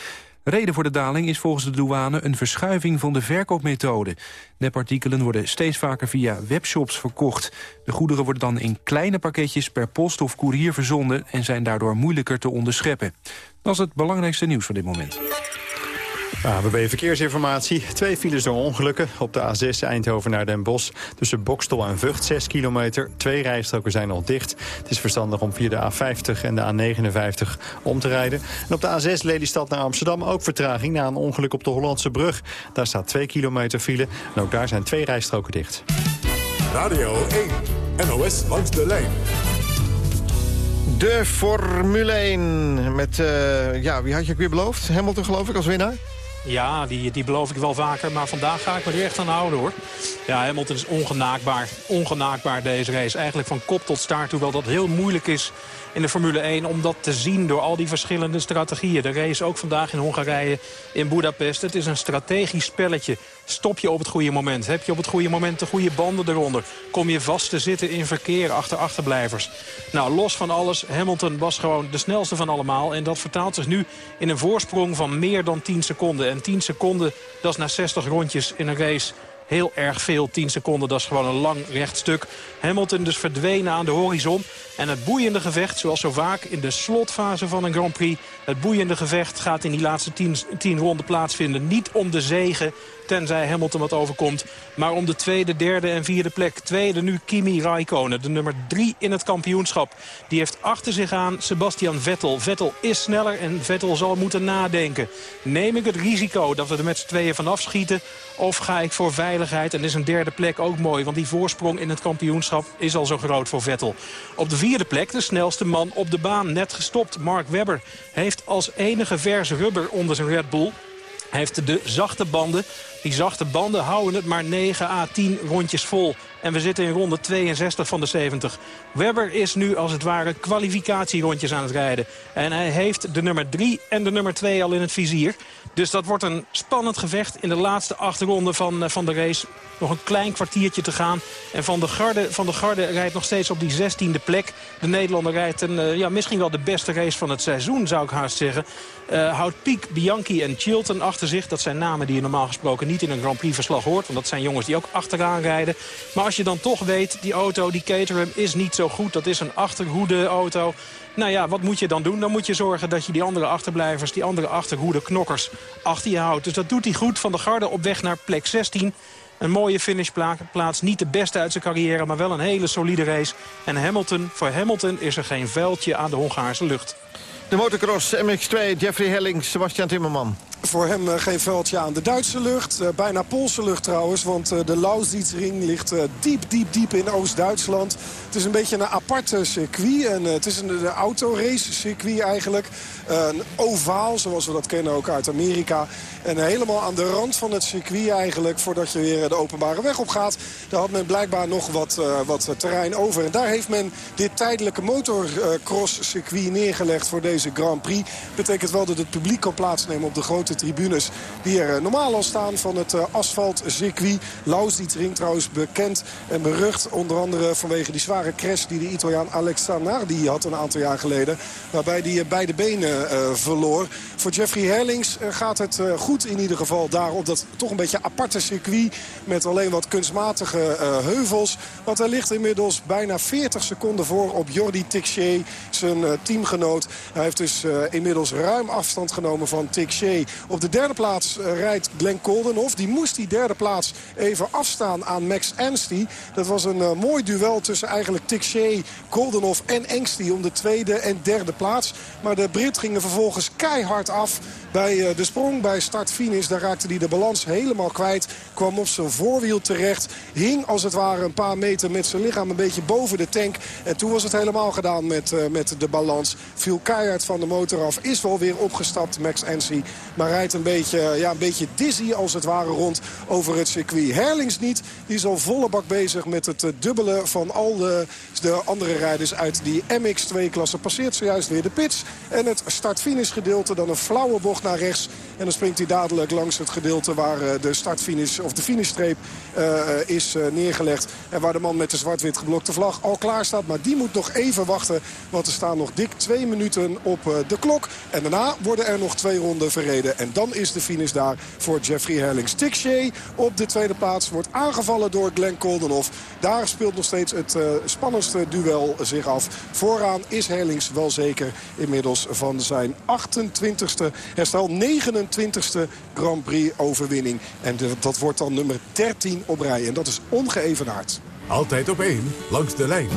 Reden voor de daling is volgens de douane een verschuiving van de verkoopmethode. Nepartikelen worden steeds vaker via webshops verkocht. De goederen worden dan in kleine pakketjes per post of koerier verzonden... en zijn daardoor moeilijker te onderscheppen. Dat is het belangrijkste nieuws van dit moment. ABB Verkeersinformatie. Twee files door ongelukken. Op de A6 Eindhoven naar Den Bosch. Tussen Bokstel en Vught 6 kilometer. Twee rijstroken zijn nog dicht. Het is verstandig om via de A50 en de A59 om te rijden. En op de A6 Lelystad naar Amsterdam ook vertraging... na een ongeluk op de Hollandse brug. Daar staat 2 kilometer file. En ook daar zijn twee rijstroken dicht. Radio 1. NOS langs de lijn. De Formule 1 met, eh, ja, wie had je ook weer beloofd? Hamilton geloof ik als winnaar? Ja, die, die beloof ik wel vaker. Maar vandaag ga ik me er echt aan houden hoor. Ja, Hamilton is ongenaakbaar. Ongenaakbaar deze race. Eigenlijk van kop tot staart. Hoewel dat heel moeilijk is in de Formule 1 om dat te zien door al die verschillende strategieën. De race ook vandaag in Hongarije, in Budapest. Het is een strategisch spelletje. Stop je op het goede moment? Heb je op het goede moment de goede banden eronder? Kom je vast te zitten in verkeer achter achterblijvers? Nou, los van alles, Hamilton was gewoon de snelste van allemaal. En dat vertaalt zich nu in een voorsprong van meer dan 10 seconden. En 10 seconden, dat is na 60 rondjes in een race heel erg veel. 10 seconden, dat is gewoon een lang recht stuk. Hamilton dus verdwenen aan de horizon. En het boeiende gevecht, zoals zo vaak in de slotfase van een Grand Prix... het boeiende gevecht gaat in die laatste 10, 10 ronden plaatsvinden. Niet om de zegen, tenzij Hamilton wat overkomt... maar om de tweede, derde en vierde plek. Tweede nu Kimi Raikkonen, de nummer drie in het kampioenschap. Die heeft achter zich aan Sebastian Vettel. Vettel is sneller en Vettel zal moeten nadenken. Neem ik het risico dat we er met z'n tweeën vanaf schieten... of ga ik voor veiligheid en is een derde plek ook mooi... want die voorsprong in het kampioenschap is al zo groot voor Vettel. Op de vierde plek de snelste man op de baan, net gestopt. Mark Webber heeft als enige vers rubber onder zijn Red Bull... Hij heeft de zachte banden. Die zachte banden houden het maar 9 à 10 rondjes vol. En we zitten in ronde 62 van de 70. Webber is nu als het ware kwalificatierondjes aan het rijden. En hij heeft de nummer 3 en de nummer 2 al in het vizier. Dus dat wordt een spannend gevecht in de laatste acht ronden van, eh, van de race. Nog een klein kwartiertje te gaan. En Van de Garde, van de Garde rijdt nog steeds op die 16e plek. De Nederlander rijdt een, eh, ja, misschien wel de beste race van het seizoen, zou ik haast zeggen. Uh, houdt Piek, Bianchi en Chilton achter zich. Dat zijn namen die je normaal gesproken niet in een Grand Prix verslag hoort. Want dat zijn jongens die ook achteraan rijden. Maar als je dan toch weet, die auto, die Caterham is niet zo goed. Dat is een achterhoede auto. Nou ja, wat moet je dan doen? Dan moet je zorgen dat je die andere achterblijvers, die andere achterhoede knokkers achter je houdt. Dus dat doet hij goed. Van de Garde op weg naar plek 16. Een mooie finishplaats. Niet de beste uit zijn carrière, maar wel een hele solide race. En Hamilton, voor Hamilton is er geen vuiltje aan de Hongaarse lucht. De motocross MX2, Jeffrey Helling, Sebastian Timmerman. Voor hem eh, geen veldje aan de Duitse lucht. Uh, bijna Poolse lucht trouwens, want uh, de Lausitzring ligt diep, diep, diep in Oost-Duitsland. Het is een beetje een aparte circuit. En, het is een, een autorace circuit eigenlijk. een ovaal, zoals we dat kennen ook uit Amerika. En helemaal aan de rand van het circuit eigenlijk, voordat je weer de openbare weg op gaat. Daar had men blijkbaar nog wat, wat terrein over. En daar heeft men dit tijdelijke motocross circuit neergelegd voor deze Grand Prix. Betekent wel dat het publiek kan plaatsnemen op de grote tribunes die er eh, normaal al staan van het eh, asfaltcircuit. Lausdietring trouwens bekend en berucht. Onder andere vanwege die zware crash die de Italiaan Alex Zanardi had een aantal jaar geleden. Waarbij hij eh, beide benen verloor. Voor Jeffrey Herlings gaat het goed in ieder geval daar op dat toch een beetje aparte circuit. Met alleen wat kunstmatige heuvels. Want hij ligt inmiddels bijna 40 seconden voor op Jordi Tixier, zijn teamgenoot. Hij heeft dus inmiddels ruim afstand genomen van Tixier. Op de derde plaats eh, rijdt Glenn Koldenhoff. Die moest die derde plaats even afstaan aan Max Anstie. Dat was een uh, mooi duel tussen eigenlijk Tixier, Koldenhoff en Angsty om de tweede en derde plaats. Maar de Brit gingen vervolgens keihard af bij eh, de sprong, bij start-finish. Daar raakte hij de balans helemaal kwijt. Kwam op zijn voorwiel terecht. Hing als het ware een paar meter met zijn lichaam een beetje boven de tank. En toen was het helemaal gedaan met, met de balans. Viel keihard van de motor af. Is wel weer opgestapt, Max Anstie. Maar rijdt een beetje, ja, een beetje dizzy als het ware rond over het circuit. Herlings niet, die is al volle bak bezig met het eh, dubbele van al de, de andere rijders uit die MX2-klasse. Passeert zojuist weer de pits en het start-finish gedeelte. Dan een flauwe bocht naar rechts. En dan springt hij dadelijk langs het gedeelte waar eh, de start-finish of de finishstreep uh, is neergelegd. En waar de man met de zwart-wit geblokte vlag al klaar staat. Maar die moet nog even wachten, want er staan nog dik twee minuten op de klok. En daarna worden er nog twee ronden verreden. En dan is de finish daar voor Jeffrey Herlings. Tixier op de tweede plaats wordt aangevallen door Glenn Koldenhoff. Daar speelt nog steeds het uh, spannendste duel zich af. Vooraan is Herlings wel zeker inmiddels van zijn 28ste herstel. 29ste Grand Prix overwinning. En dat wordt dan nummer 13 op rij. En dat is ongeëvenaard. Altijd op één, langs de lijn.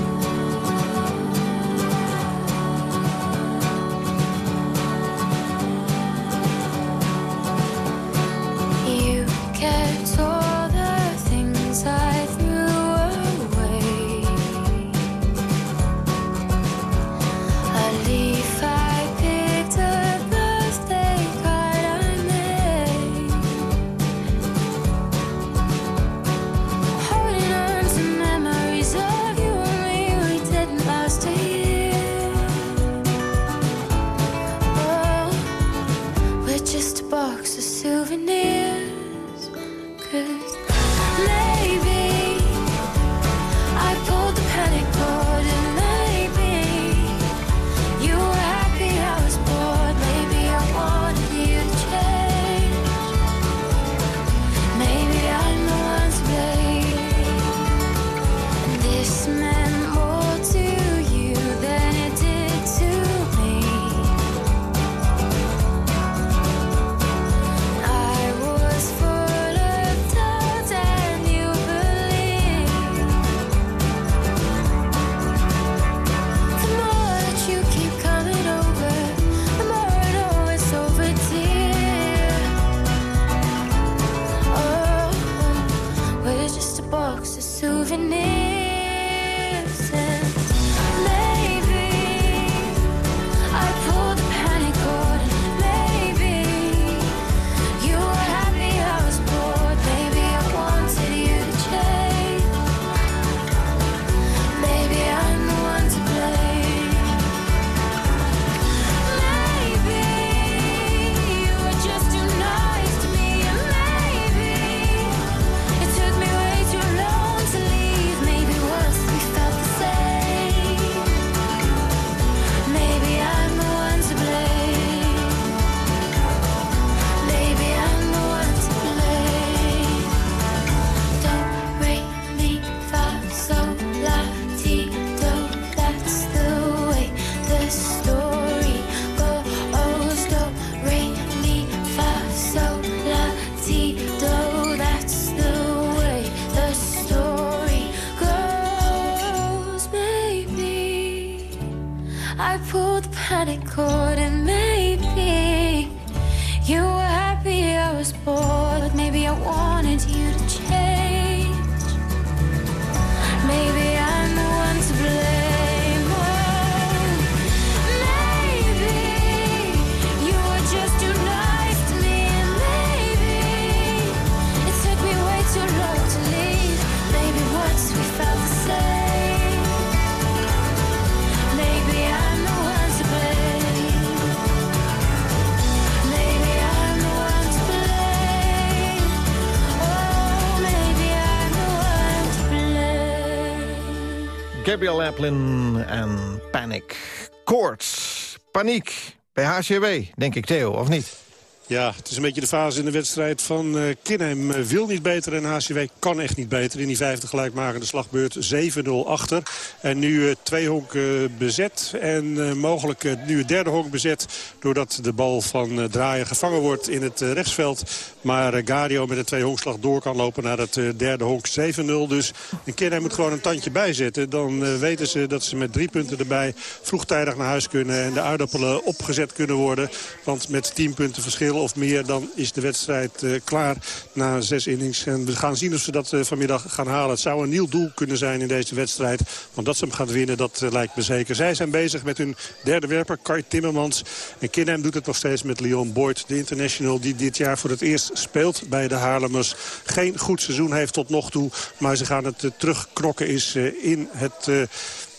Gabriel Aplin en Panic. Koorts, paniek bij HCW, denk ik Theo, of niet? Ja, het is een beetje de fase in de wedstrijd van uh, wil niet beter en HCW kan echt niet beter. In die vijfde gelijkmakende slagbeurt 7-0 achter. En nu uh, twee honken bezet en mogelijk nu het derde honk bezet... doordat de bal van Draaien gevangen wordt in het rechtsveld. Maar Gario met een twee honkslag door kan lopen naar het derde honk 7-0 dus. En Kinheim moet gewoon een tandje bijzetten. Dan weten ze dat ze met drie punten erbij vroegtijdig naar huis kunnen... en de aardappelen opgezet kunnen worden. Want met 10 punten verschil of meer, dan is de wedstrijd uh, klaar na zes innings. En we gaan zien of ze dat uh, vanmiddag gaan halen. Het zou een nieuw doel kunnen zijn in deze wedstrijd. Want dat ze hem gaan winnen, dat uh, lijkt me zeker. Zij zijn bezig met hun derde werper, Kai Timmermans. En Kinheim doet het nog steeds met Leon Boyd, de international... die dit jaar voor het eerst speelt bij de Haarlemmers. Geen goed seizoen heeft tot nog toe, maar ze gaan het terugknokken is in het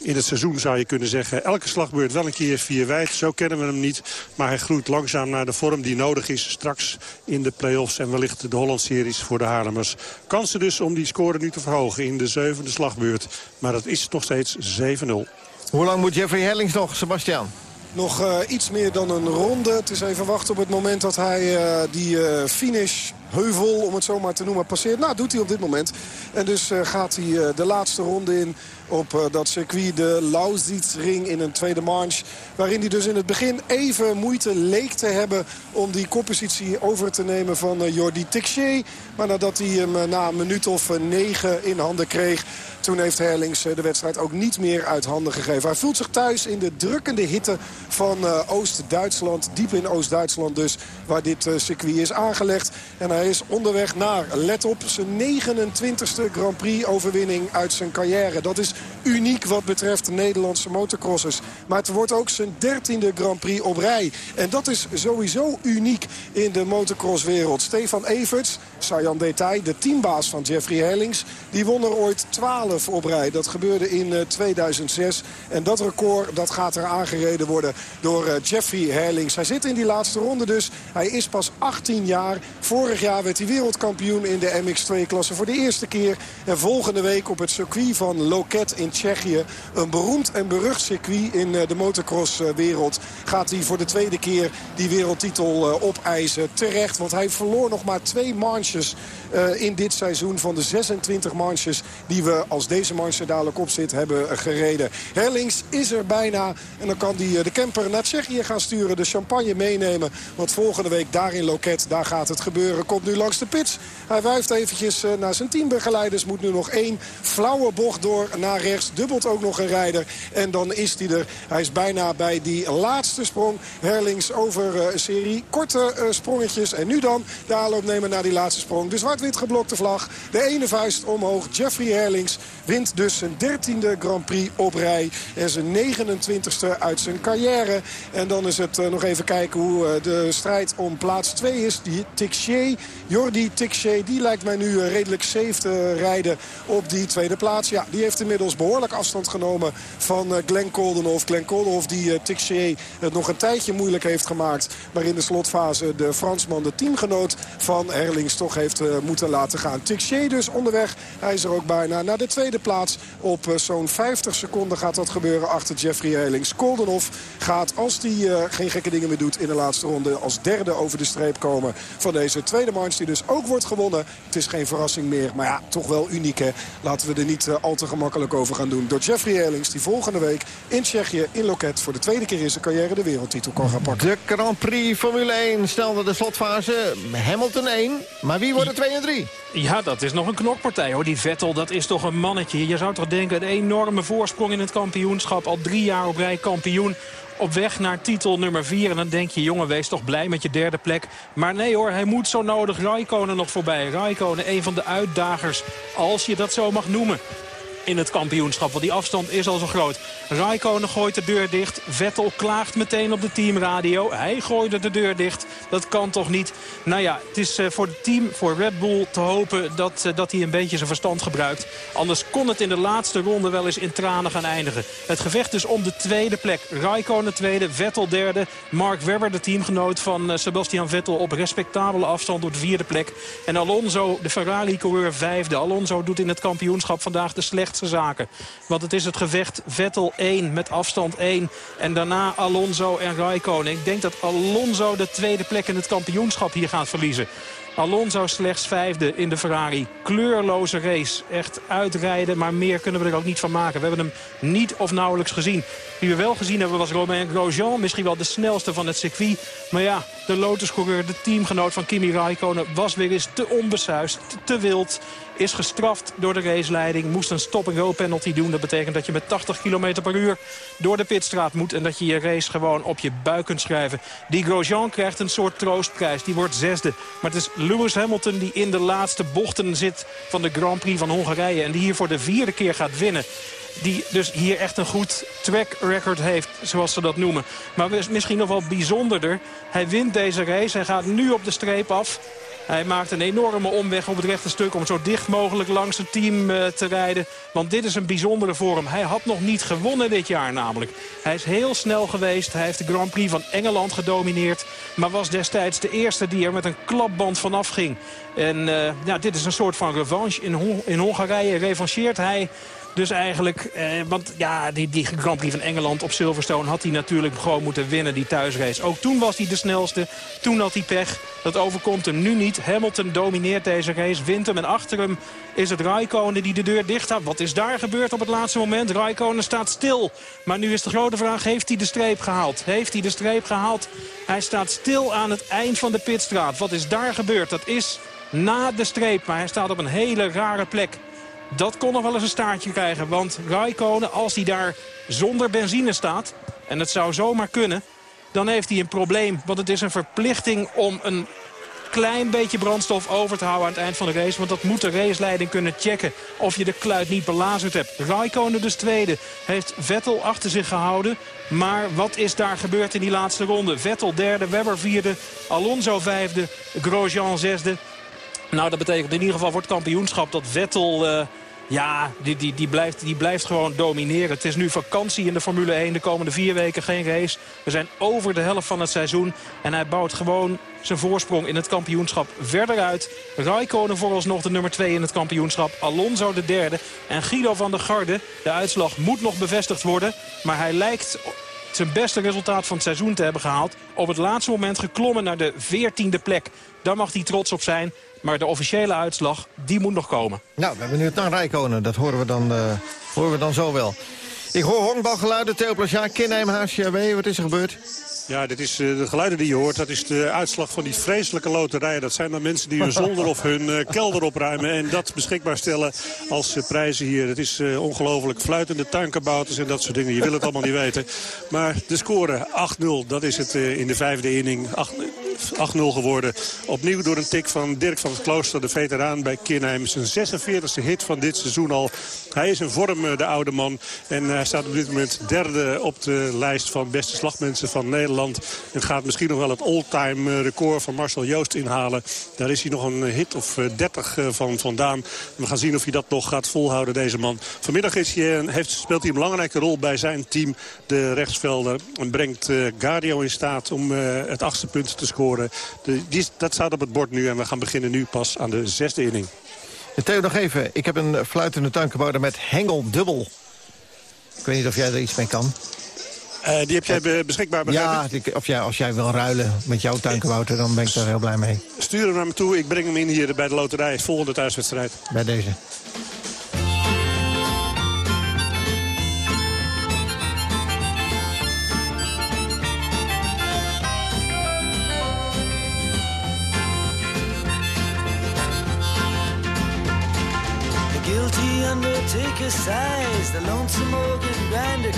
in het seizoen zou je kunnen zeggen. Elke slagbeurt wel een keer vier wijd. Zo kennen we hem niet. Maar hij groeit langzaam naar de vorm die nodig is straks in de play-offs. En wellicht de Holland-series voor de Haarlemmers. Kansen dus om die score nu te verhogen in de zevende slagbeurt. Maar dat is nog steeds 7-0. Hoe lang moet Jeffrey Hellings nog, Sebastian? Nog uh, iets meer dan een ronde. Het is even wachten op het moment dat hij uh, die uh, finish heuvel, om het zo maar te noemen, passeert. Nou, doet hij op dit moment. En dus gaat hij de laatste ronde in op dat circuit de Lausitzring in een tweede manche. Waarin hij dus in het begin even moeite leek te hebben om die koppositie over te nemen van Jordi Tixier. Maar nadat hij hem na een minuut of negen in handen kreeg... Toen heeft Herlings de wedstrijd ook niet meer uit handen gegeven. Hij voelt zich thuis in de drukkende hitte van uh, Oost-Duitsland. Diep in Oost-Duitsland dus, waar dit uh, circuit is aangelegd. En hij is onderweg naar, let op, zijn 29ste Grand Prix-overwinning uit zijn carrière. Dat is uniek wat betreft de Nederlandse motocrossers. Maar het wordt ook zijn 13e Grand Prix op rij. En dat is sowieso uniek in de motocrosswereld. Stefan Everts, Sajan Detail, de teambaas van Jeffrey Herlings... die won er ooit 12 op rij. Dat gebeurde in uh, 2006. En dat record dat gaat er aangereden worden door uh, Jeffrey Herlings. Hij zit in die laatste ronde dus. Hij is pas 18 jaar. Vorig jaar werd hij wereldkampioen in de MX2-klasse voor de eerste keer. En volgende week op het circuit van Loket in Tsjechië... een beroemd en berucht circuit in uh, de motocrosswereld... gaat hij voor de tweede keer die wereldtitel opeisen. Terecht, want hij verloor nog maar twee manches uh, in dit seizoen... van de 26 manches die we als deze manche dadelijk op zit hebben gereden. Herlings is er bijna en dan kan hij de camper naar Tsjechië gaan sturen. De champagne meenemen, want volgende week daar in Loket, daar gaat het gebeuren. Komt nu langs de pits. Hij wuift eventjes naar zijn teambegeleiders. Moet nu nog één flauwe bocht door naar rechts. Dubbelt ook nog een rijder. En dan is hij er. Hij is bijna bij die laatste sprong. Herlings over een serie korte sprongetjes. En nu dan de aanloop nemen naar die laatste sprong. De zwart-wit geblokte vlag. De ene vuist omhoog. Jeffrey Herlings wint dus zijn dertiende Grand Prix op rij. En zijn 29ste uit zijn carrière. En dan is het uh, nog even kijken hoe de strijd om plaats 2 is. Die Tixier, Jordi Tixier, die lijkt mij nu redelijk safe te rijden op die tweede plaats. Ja, die heeft inmiddels behoorlijk afstand genomen van Glenn Koldenhoff. Glenn Koldenhoff die Tixier het nog een tijdje moeilijk heeft gemaakt. Maar in de slotfase de Fransman, de teamgenoot van Herlings, toch heeft moeten laten gaan. Tixier dus onderweg. Hij is er ook bijna naar de tweede plaats. Op uh, zo'n 50 seconden gaat dat gebeuren achter Jeffrey Herlings. Koldenhoff gaat, als hij geen gekke dingen meer doet in de laatste ronde... als derde over de streep komen van deze tweede manche die dus ook wordt gewonnen. Het is geen verrassing meer, maar ja, toch wel uniek. Laten we er niet al te gemakkelijk over gaan doen. Door Jeffrey Herlings die volgende week in Tsjechië in Loket... voor de tweede keer in zijn carrière de wereldtitel kan gaan pakken. De Grand Prix Formule 1 stelde de slotfase Hamilton 1. Maar wie worden 2 en 3? Ja, dat is nog een knokpartij hoor. Die Vettel, dat is toch een mannetje. Je zou toch denken, een enorme voorsprong in het kampioenschap. Al drie jaar op rij kampioen op weg naar titel nummer 4. En dan denk je, jongen, wees toch blij met je derde plek. Maar nee hoor, hij moet zo nodig Raikkonen nog voorbij. Raikkonen, een van de uitdagers, als je dat zo mag noemen in het kampioenschap. Want die afstand is al zo groot. Raikkonen gooit de deur dicht. Vettel klaagt meteen op de teamradio. Hij gooide de deur dicht. Dat kan toch niet? Nou ja, het is voor het team, voor Red Bull te hopen dat, dat hij een beetje zijn verstand gebruikt. Anders kon het in de laatste ronde wel eens in tranen gaan eindigen. Het gevecht dus om de tweede plek. Raikkonen tweede, Vettel derde. Mark Webber, de teamgenoot van Sebastian Vettel... op respectabele afstand op de vierde plek. En Alonso, de Ferrari-coureur, vijfde. Alonso doet in het kampioenschap vandaag de slechtste zaken. Want het is het gevecht Vettel 1 met afstand 1. En daarna Alonso en Raikkonen. Ik denk dat Alonso de tweede plek in het kampioenschap hier gaat verliezen. Alonso slechts vijfde in de Ferrari. Kleurloze race. Echt uitrijden, maar meer kunnen we er ook niet van maken. We hebben hem niet of nauwelijks gezien. Wie we wel gezien hebben was Romain Grosjean. Misschien wel de snelste van het circuit. Maar ja, de Lotus-coureur, de teamgenoot van Kimi Raikkonen... was weer eens te onbesuist, te wild. Is gestraft door de raceleiding. Moest een stop-and-go penalty doen. Dat betekent dat je met 80 km per uur door de pitstraat moet. En dat je je race gewoon op je buik kunt schrijven. Die Grosjean krijgt een soort troostprijs. Die wordt zesde. Maar het is Lewis Hamilton die in de laatste bochten zit van de Grand Prix van Hongarije. En die hier voor de vierde keer gaat winnen die dus hier echt een goed track record heeft, zoals ze dat noemen. Maar misschien nog wel bijzonderder. Hij wint deze race. Hij gaat nu op de streep af. Hij maakt een enorme omweg op het rechte stuk om zo dicht mogelijk langs het team eh, te rijden. Want dit is een bijzondere vorm. Hij had nog niet gewonnen dit jaar namelijk. Hij is heel snel geweest. Hij heeft de Grand Prix van Engeland gedomineerd. Maar was destijds de eerste die er met een klapband vanaf ging. En uh, ja, dit is een soort van revanche. In, in Hongarije revancheert hij dus eigenlijk, eh, want ja, die, die Grand Prix van Engeland op Silverstone had hij natuurlijk gewoon moeten winnen, die thuisrace. Ook toen was hij de snelste, toen had hij pech. Dat overkomt hem nu niet. Hamilton domineert deze race, wint hem en achter hem is het Raikkonen die de deur dicht houdt. Wat is daar gebeurd op het laatste moment? Raikkonen staat stil. Maar nu is de grote vraag, heeft hij de streep gehaald? Heeft hij de streep gehaald? Hij staat stil aan het eind van de pitstraat. Wat is daar gebeurd? Dat is na de streep, maar hij staat op een hele rare plek. Dat kon nog wel eens een staartje krijgen. Want Raikkonen, als hij daar zonder benzine staat... en het zou zomaar kunnen, dan heeft hij een probleem. Want het is een verplichting om een klein beetje brandstof over te houden aan het eind van de race. Want dat moet de raceleiding kunnen checken of je de kluit niet belazerd hebt. Raikkonen dus tweede. Heeft Vettel achter zich gehouden. Maar wat is daar gebeurd in die laatste ronde? Vettel derde, Webber vierde, Alonso vijfde, Grosjean zesde. Nou, dat betekent in ieder geval voor het kampioenschap dat Vettel... Uh, ja, die, die, die, blijft, die blijft gewoon domineren. Het is nu vakantie in de Formule 1. De komende vier weken geen race. We zijn over de helft van het seizoen. En hij bouwt gewoon zijn voorsprong in het kampioenschap verder uit. Raikkonen vooralsnog de nummer 2 in het kampioenschap. Alonso de derde. En Guido van der Garde. De uitslag moet nog bevestigd worden. Maar hij lijkt zijn beste resultaat van het seizoen te hebben gehaald. Op het laatste moment geklommen naar de 14e plek. Daar mag hij trots op zijn. Maar de officiële uitslag, die moet nog komen. Nou, we ben benieuwd naar Rijkonen. Dat horen we dan, uh, horen we dan zo wel. Ik hoor honkbalgeluiden, Theo Plasjaar, Kinheim, HCAW. Wat is er gebeurd? Ja, dit is uh, de geluiden die je hoort. Dat is de uitslag van die vreselijke loterij. Dat zijn dan mensen die hun zolder of hun uh, kelder opruimen... en dat beschikbaar stellen als uh, prijzen hier. Het is ongelooflijk. Fluitende tuinkabouters en dat soort dingen. Je wil het allemaal niet weten. Maar de score 8-0, dat is het in de vijfde inning. 8-0 geworden. Opnieuw door een tik van Dirk van het Klooster, de veteraan bij Kinheim. Zijn 46e hit van dit seizoen al. Hij is in vorm, de oude man. En hij staat op dit moment derde op de lijst van beste slagmensen van Nederland. En gaat misschien nog wel het all-time record van Marcel Joost inhalen. Daar is hij nog een hit of 30 van vandaan. We gaan zien of hij dat nog gaat volhouden, deze man. Vanmiddag is hij, heeft, speelt hij een belangrijke rol bij zijn team, de rechtsvelder. En brengt uh, in staat om het achtste punt te scoren. De, dat staat op het bord nu en we gaan beginnen nu pas aan de zesde inning. Theo, nog even. Ik heb een fluitende tuinkebouwer met hengeldubbel. Ik weet niet of jij er iets mee kan. Uh, die heb jij beschikbaar Ja, of jij, als jij wil ruilen met jouw tuinkebouwer, dan ben ik daar heel blij mee. Stuur hem naar me toe. Ik breng hem in hier bij de loterij. Volgende thuiswedstrijd. Bij deze. undertaker sighs, the lonesome organ grinder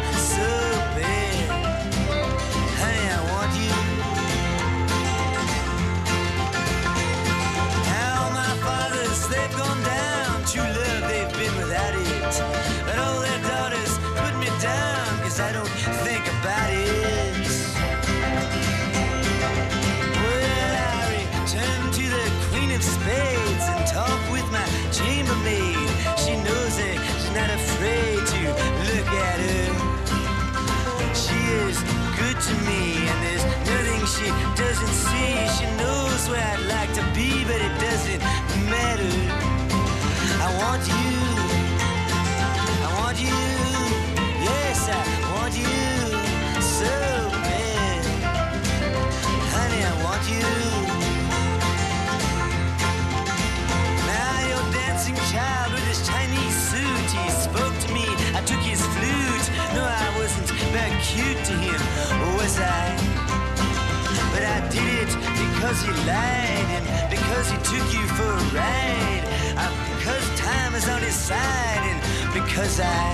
they've gone down. True love, they've been without it. But all their daughters put me down, cause I don't think about it. Well, I return to the Queen of Spades and talk with my chambermaid. She knows it, she's not afraid to look at her. She is good to me, and there's nothing she doesn't see. She knows where I'd like to be, but it want you. I want you. Yes, I want you so bad. Honey, I want you. Now your dancing child with his Chinese suit, he spoke to me. I took his flute. No, I wasn't cute to him, was I? But I did it because he lied and because he took you for a ride. Uh, because time is on his side and because I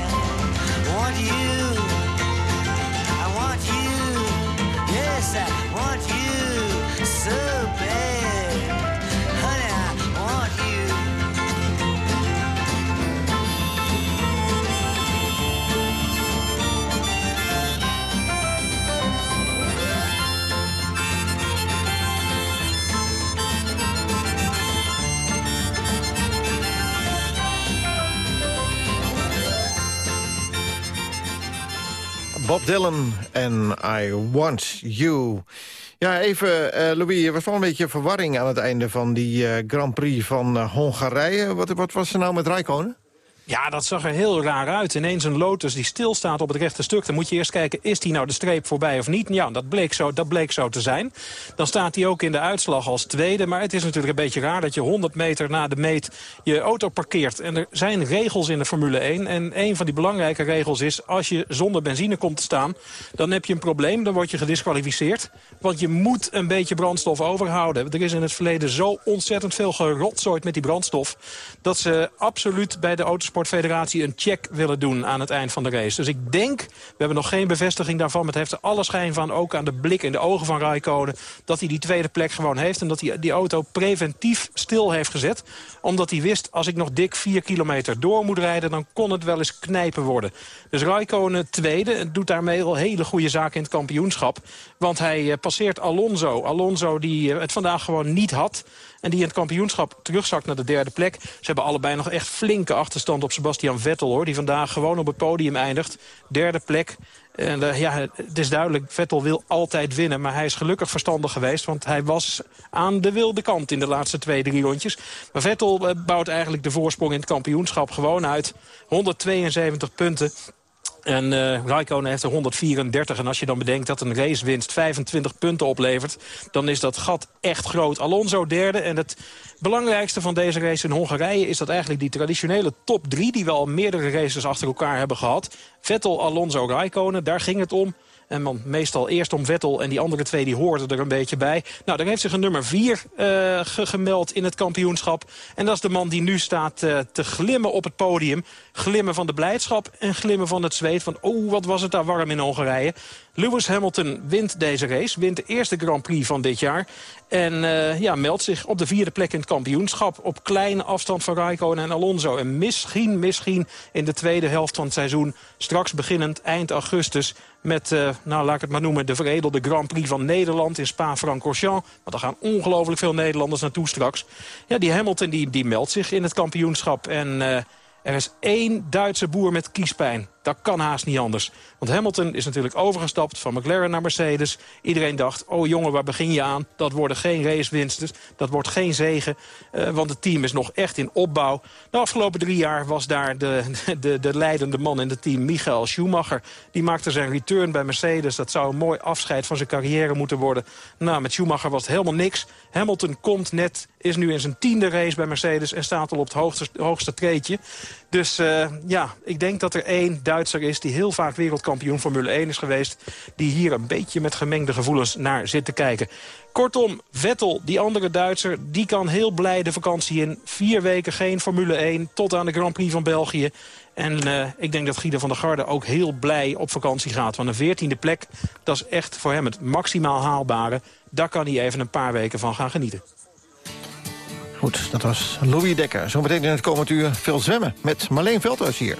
want you. I want you. Yes, I want you so bad. Bob Dylan en I Want You. Ja, even, eh, Louis, er was wel een beetje verwarring aan het einde van die eh, Grand Prix van eh, Hongarije. Wat, wat was er nou met Rijkonen? Ja, dat zag er heel raar uit. Ineens een Lotus die stilstaat op het rechte stuk. Dan moet je eerst kijken, is die nou de streep voorbij of niet? Ja, dat bleek zo, dat bleek zo te zijn. Dan staat hij ook in de uitslag als tweede. Maar het is natuurlijk een beetje raar dat je 100 meter na de meet je auto parkeert. En er zijn regels in de Formule 1. En een van die belangrijke regels is, als je zonder benzine komt te staan... dan heb je een probleem, dan word je gedisqualificeerd. Want je moet een beetje brandstof overhouden. Er is in het verleden zo ontzettend veel gerotzooid met die brandstof... dat ze absoluut bij de autosport Federatie een check willen doen aan het eind van de race. Dus ik denk, we hebben nog geen bevestiging daarvan... maar het heeft er alle schijn van, ook aan de blik in de ogen van Raikkonen... dat hij die tweede plek gewoon heeft... en dat hij die auto preventief stil heeft gezet. Omdat hij wist, als ik nog dik vier kilometer door moet rijden... dan kon het wel eens knijpen worden. Dus Raikkonen tweede, doet daarmee al hele goede zaken in het kampioenschap. Want hij eh, passeert Alonso. Alonso die eh, het vandaag gewoon niet had... En die in het kampioenschap terugzakt naar de derde plek. Ze hebben allebei nog echt flinke achterstand op Sebastian Vettel. hoor, Die vandaag gewoon op het podium eindigt. Derde plek. En uh, ja, het is duidelijk, Vettel wil altijd winnen. Maar hij is gelukkig verstandig geweest. Want hij was aan de wilde kant in de laatste twee, drie rondjes. Maar Vettel uh, bouwt eigenlijk de voorsprong in het kampioenschap gewoon uit. 172 punten. En uh, Raikkonen heeft er 134. En als je dan bedenkt dat een racewinst 25 punten oplevert... dan is dat gat echt groot. Alonso derde. En het belangrijkste van deze race in Hongarije... is dat eigenlijk die traditionele top 3... die we al meerdere races achter elkaar hebben gehad... Vettel, Alonso, Raikkonen, daar ging het om... En dan meestal eerst om Vettel en die andere twee die hoorden er een beetje bij. Nou, daar heeft zich een nummer 4 uh, gemeld in het kampioenschap. En dat is de man die nu staat uh, te glimmen op het podium. Glimmen van de blijdschap en glimmen van het zweet. Van, oh, wat was het daar warm in Hongarije. Lewis Hamilton wint deze race, wint de eerste Grand Prix van dit jaar. En uh, ja, meldt zich op de vierde plek in het kampioenschap. Op kleine afstand van Raikkonen en Alonso. En misschien, misschien in de tweede helft van het seizoen... straks beginnend eind augustus met, uh, nou laat ik het maar noemen... de veredelde Grand Prix van Nederland in Spa-Francorchamps. Want daar gaan ongelooflijk veel Nederlanders naartoe straks. Ja, die Hamilton die, die meldt zich in het kampioenschap. En uh, er is één Duitse boer met kiespijn. Dat kan haast niet anders. Want Hamilton is natuurlijk overgestapt van McLaren naar Mercedes. Iedereen dacht, oh jongen, waar begin je aan? Dat worden geen racewinsten, dat wordt geen zegen. Uh, want het team is nog echt in opbouw. De afgelopen drie jaar was daar de, [LAUGHS] de, de leidende man in het team, Michael Schumacher. Die maakte zijn return bij Mercedes. Dat zou een mooi afscheid van zijn carrière moeten worden. Nou, met Schumacher was het helemaal niks. Hamilton komt net, is nu in zijn tiende race bij Mercedes... en staat al op het hoogste, hoogste treetje. Dus uh, ja, ik denk dat er één Duitser is die heel vaak wereldkampioen Formule 1 is geweest. Die hier een beetje met gemengde gevoelens naar zit te kijken. Kortom, Vettel, die andere Duitser, die kan heel blij de vakantie in. Vier weken geen Formule 1 tot aan de Grand Prix van België. En uh, ik denk dat Guido van der Garde ook heel blij op vakantie gaat. Want een veertiende plek, dat is echt voor hem het maximaal haalbare. Daar kan hij even een paar weken van gaan genieten. Goed, dat was Louis Dekker. Zometeen in het komend uur veel zwemmen met Marleen Veldhuis hier.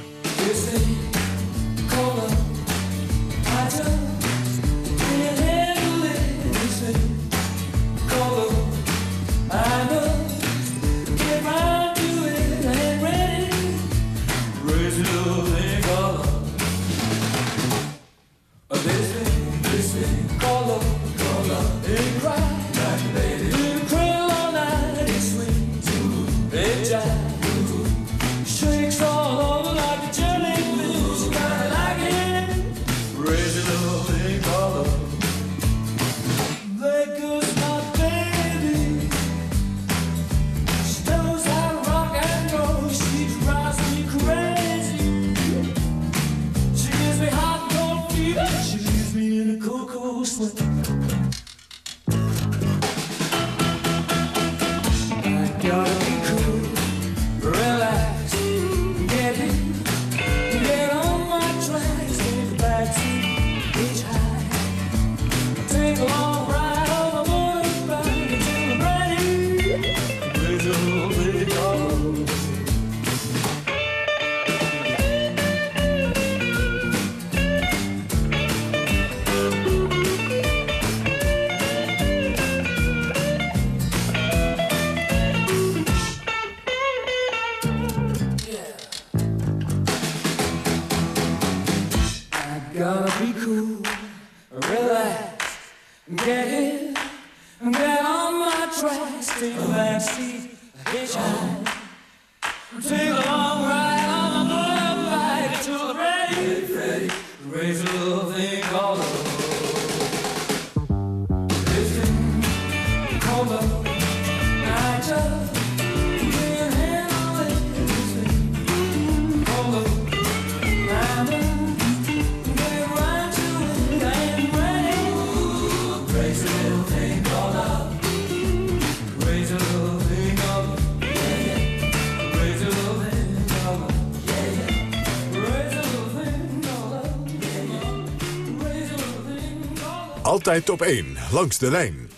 Altijd op 1, langs de lijn.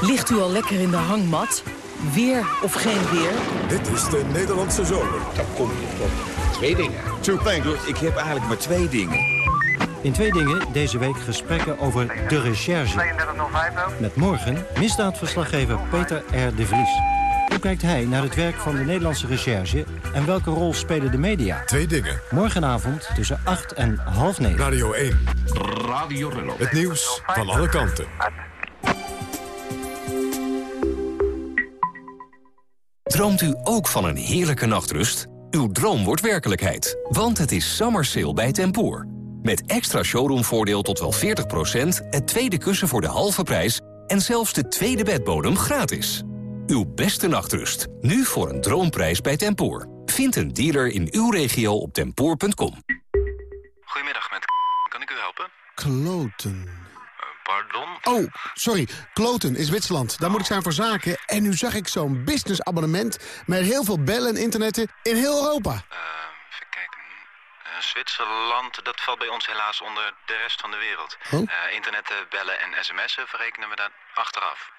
Ligt u al lekker in de hangmat? Weer of geen weer? Dit is de Nederlandse zomer. Dan kom je tot twee dingen. Two things. Ik heb eigenlijk maar twee dingen. In twee dingen deze week gesprekken over de recherche. Met morgen misdaadverslaggever Peter R. de Vries. Hoe kijkt hij naar het werk van de Nederlandse recherche... en welke rol spelen de media? Twee dingen. Morgenavond tussen 8 en half 9. Radio 1. Radio Rello. Het nieuws van alle kanten. Droomt u ook van een heerlijke nachtrust? Uw droom wordt werkelijkheid, want het is summer sale bij Tempoor. Met extra showroomvoordeel tot wel 40%, het tweede kussen voor de halve prijs... en zelfs de tweede bedbodem gratis. Uw beste nachtrust. Nu voor een droomprijs bij Tempoor. Vind een dealer in uw regio op tempoor.com. Goedemiddag, met kan ik u helpen? Kloten. Pardon? Oh, sorry. Kloten is Zwitserland. Daar moet ik zijn voor zaken. En nu zag ik zo'n businessabonnement... met heel veel bellen en internetten in heel Europa. even kijken. Uh, Zwitserland, dat valt bij ons helaas onder de rest van de wereld. Oh? Uh, internetten, bellen en sms'en verrekenen we daar achteraf.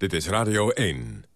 Dit is Radio 1.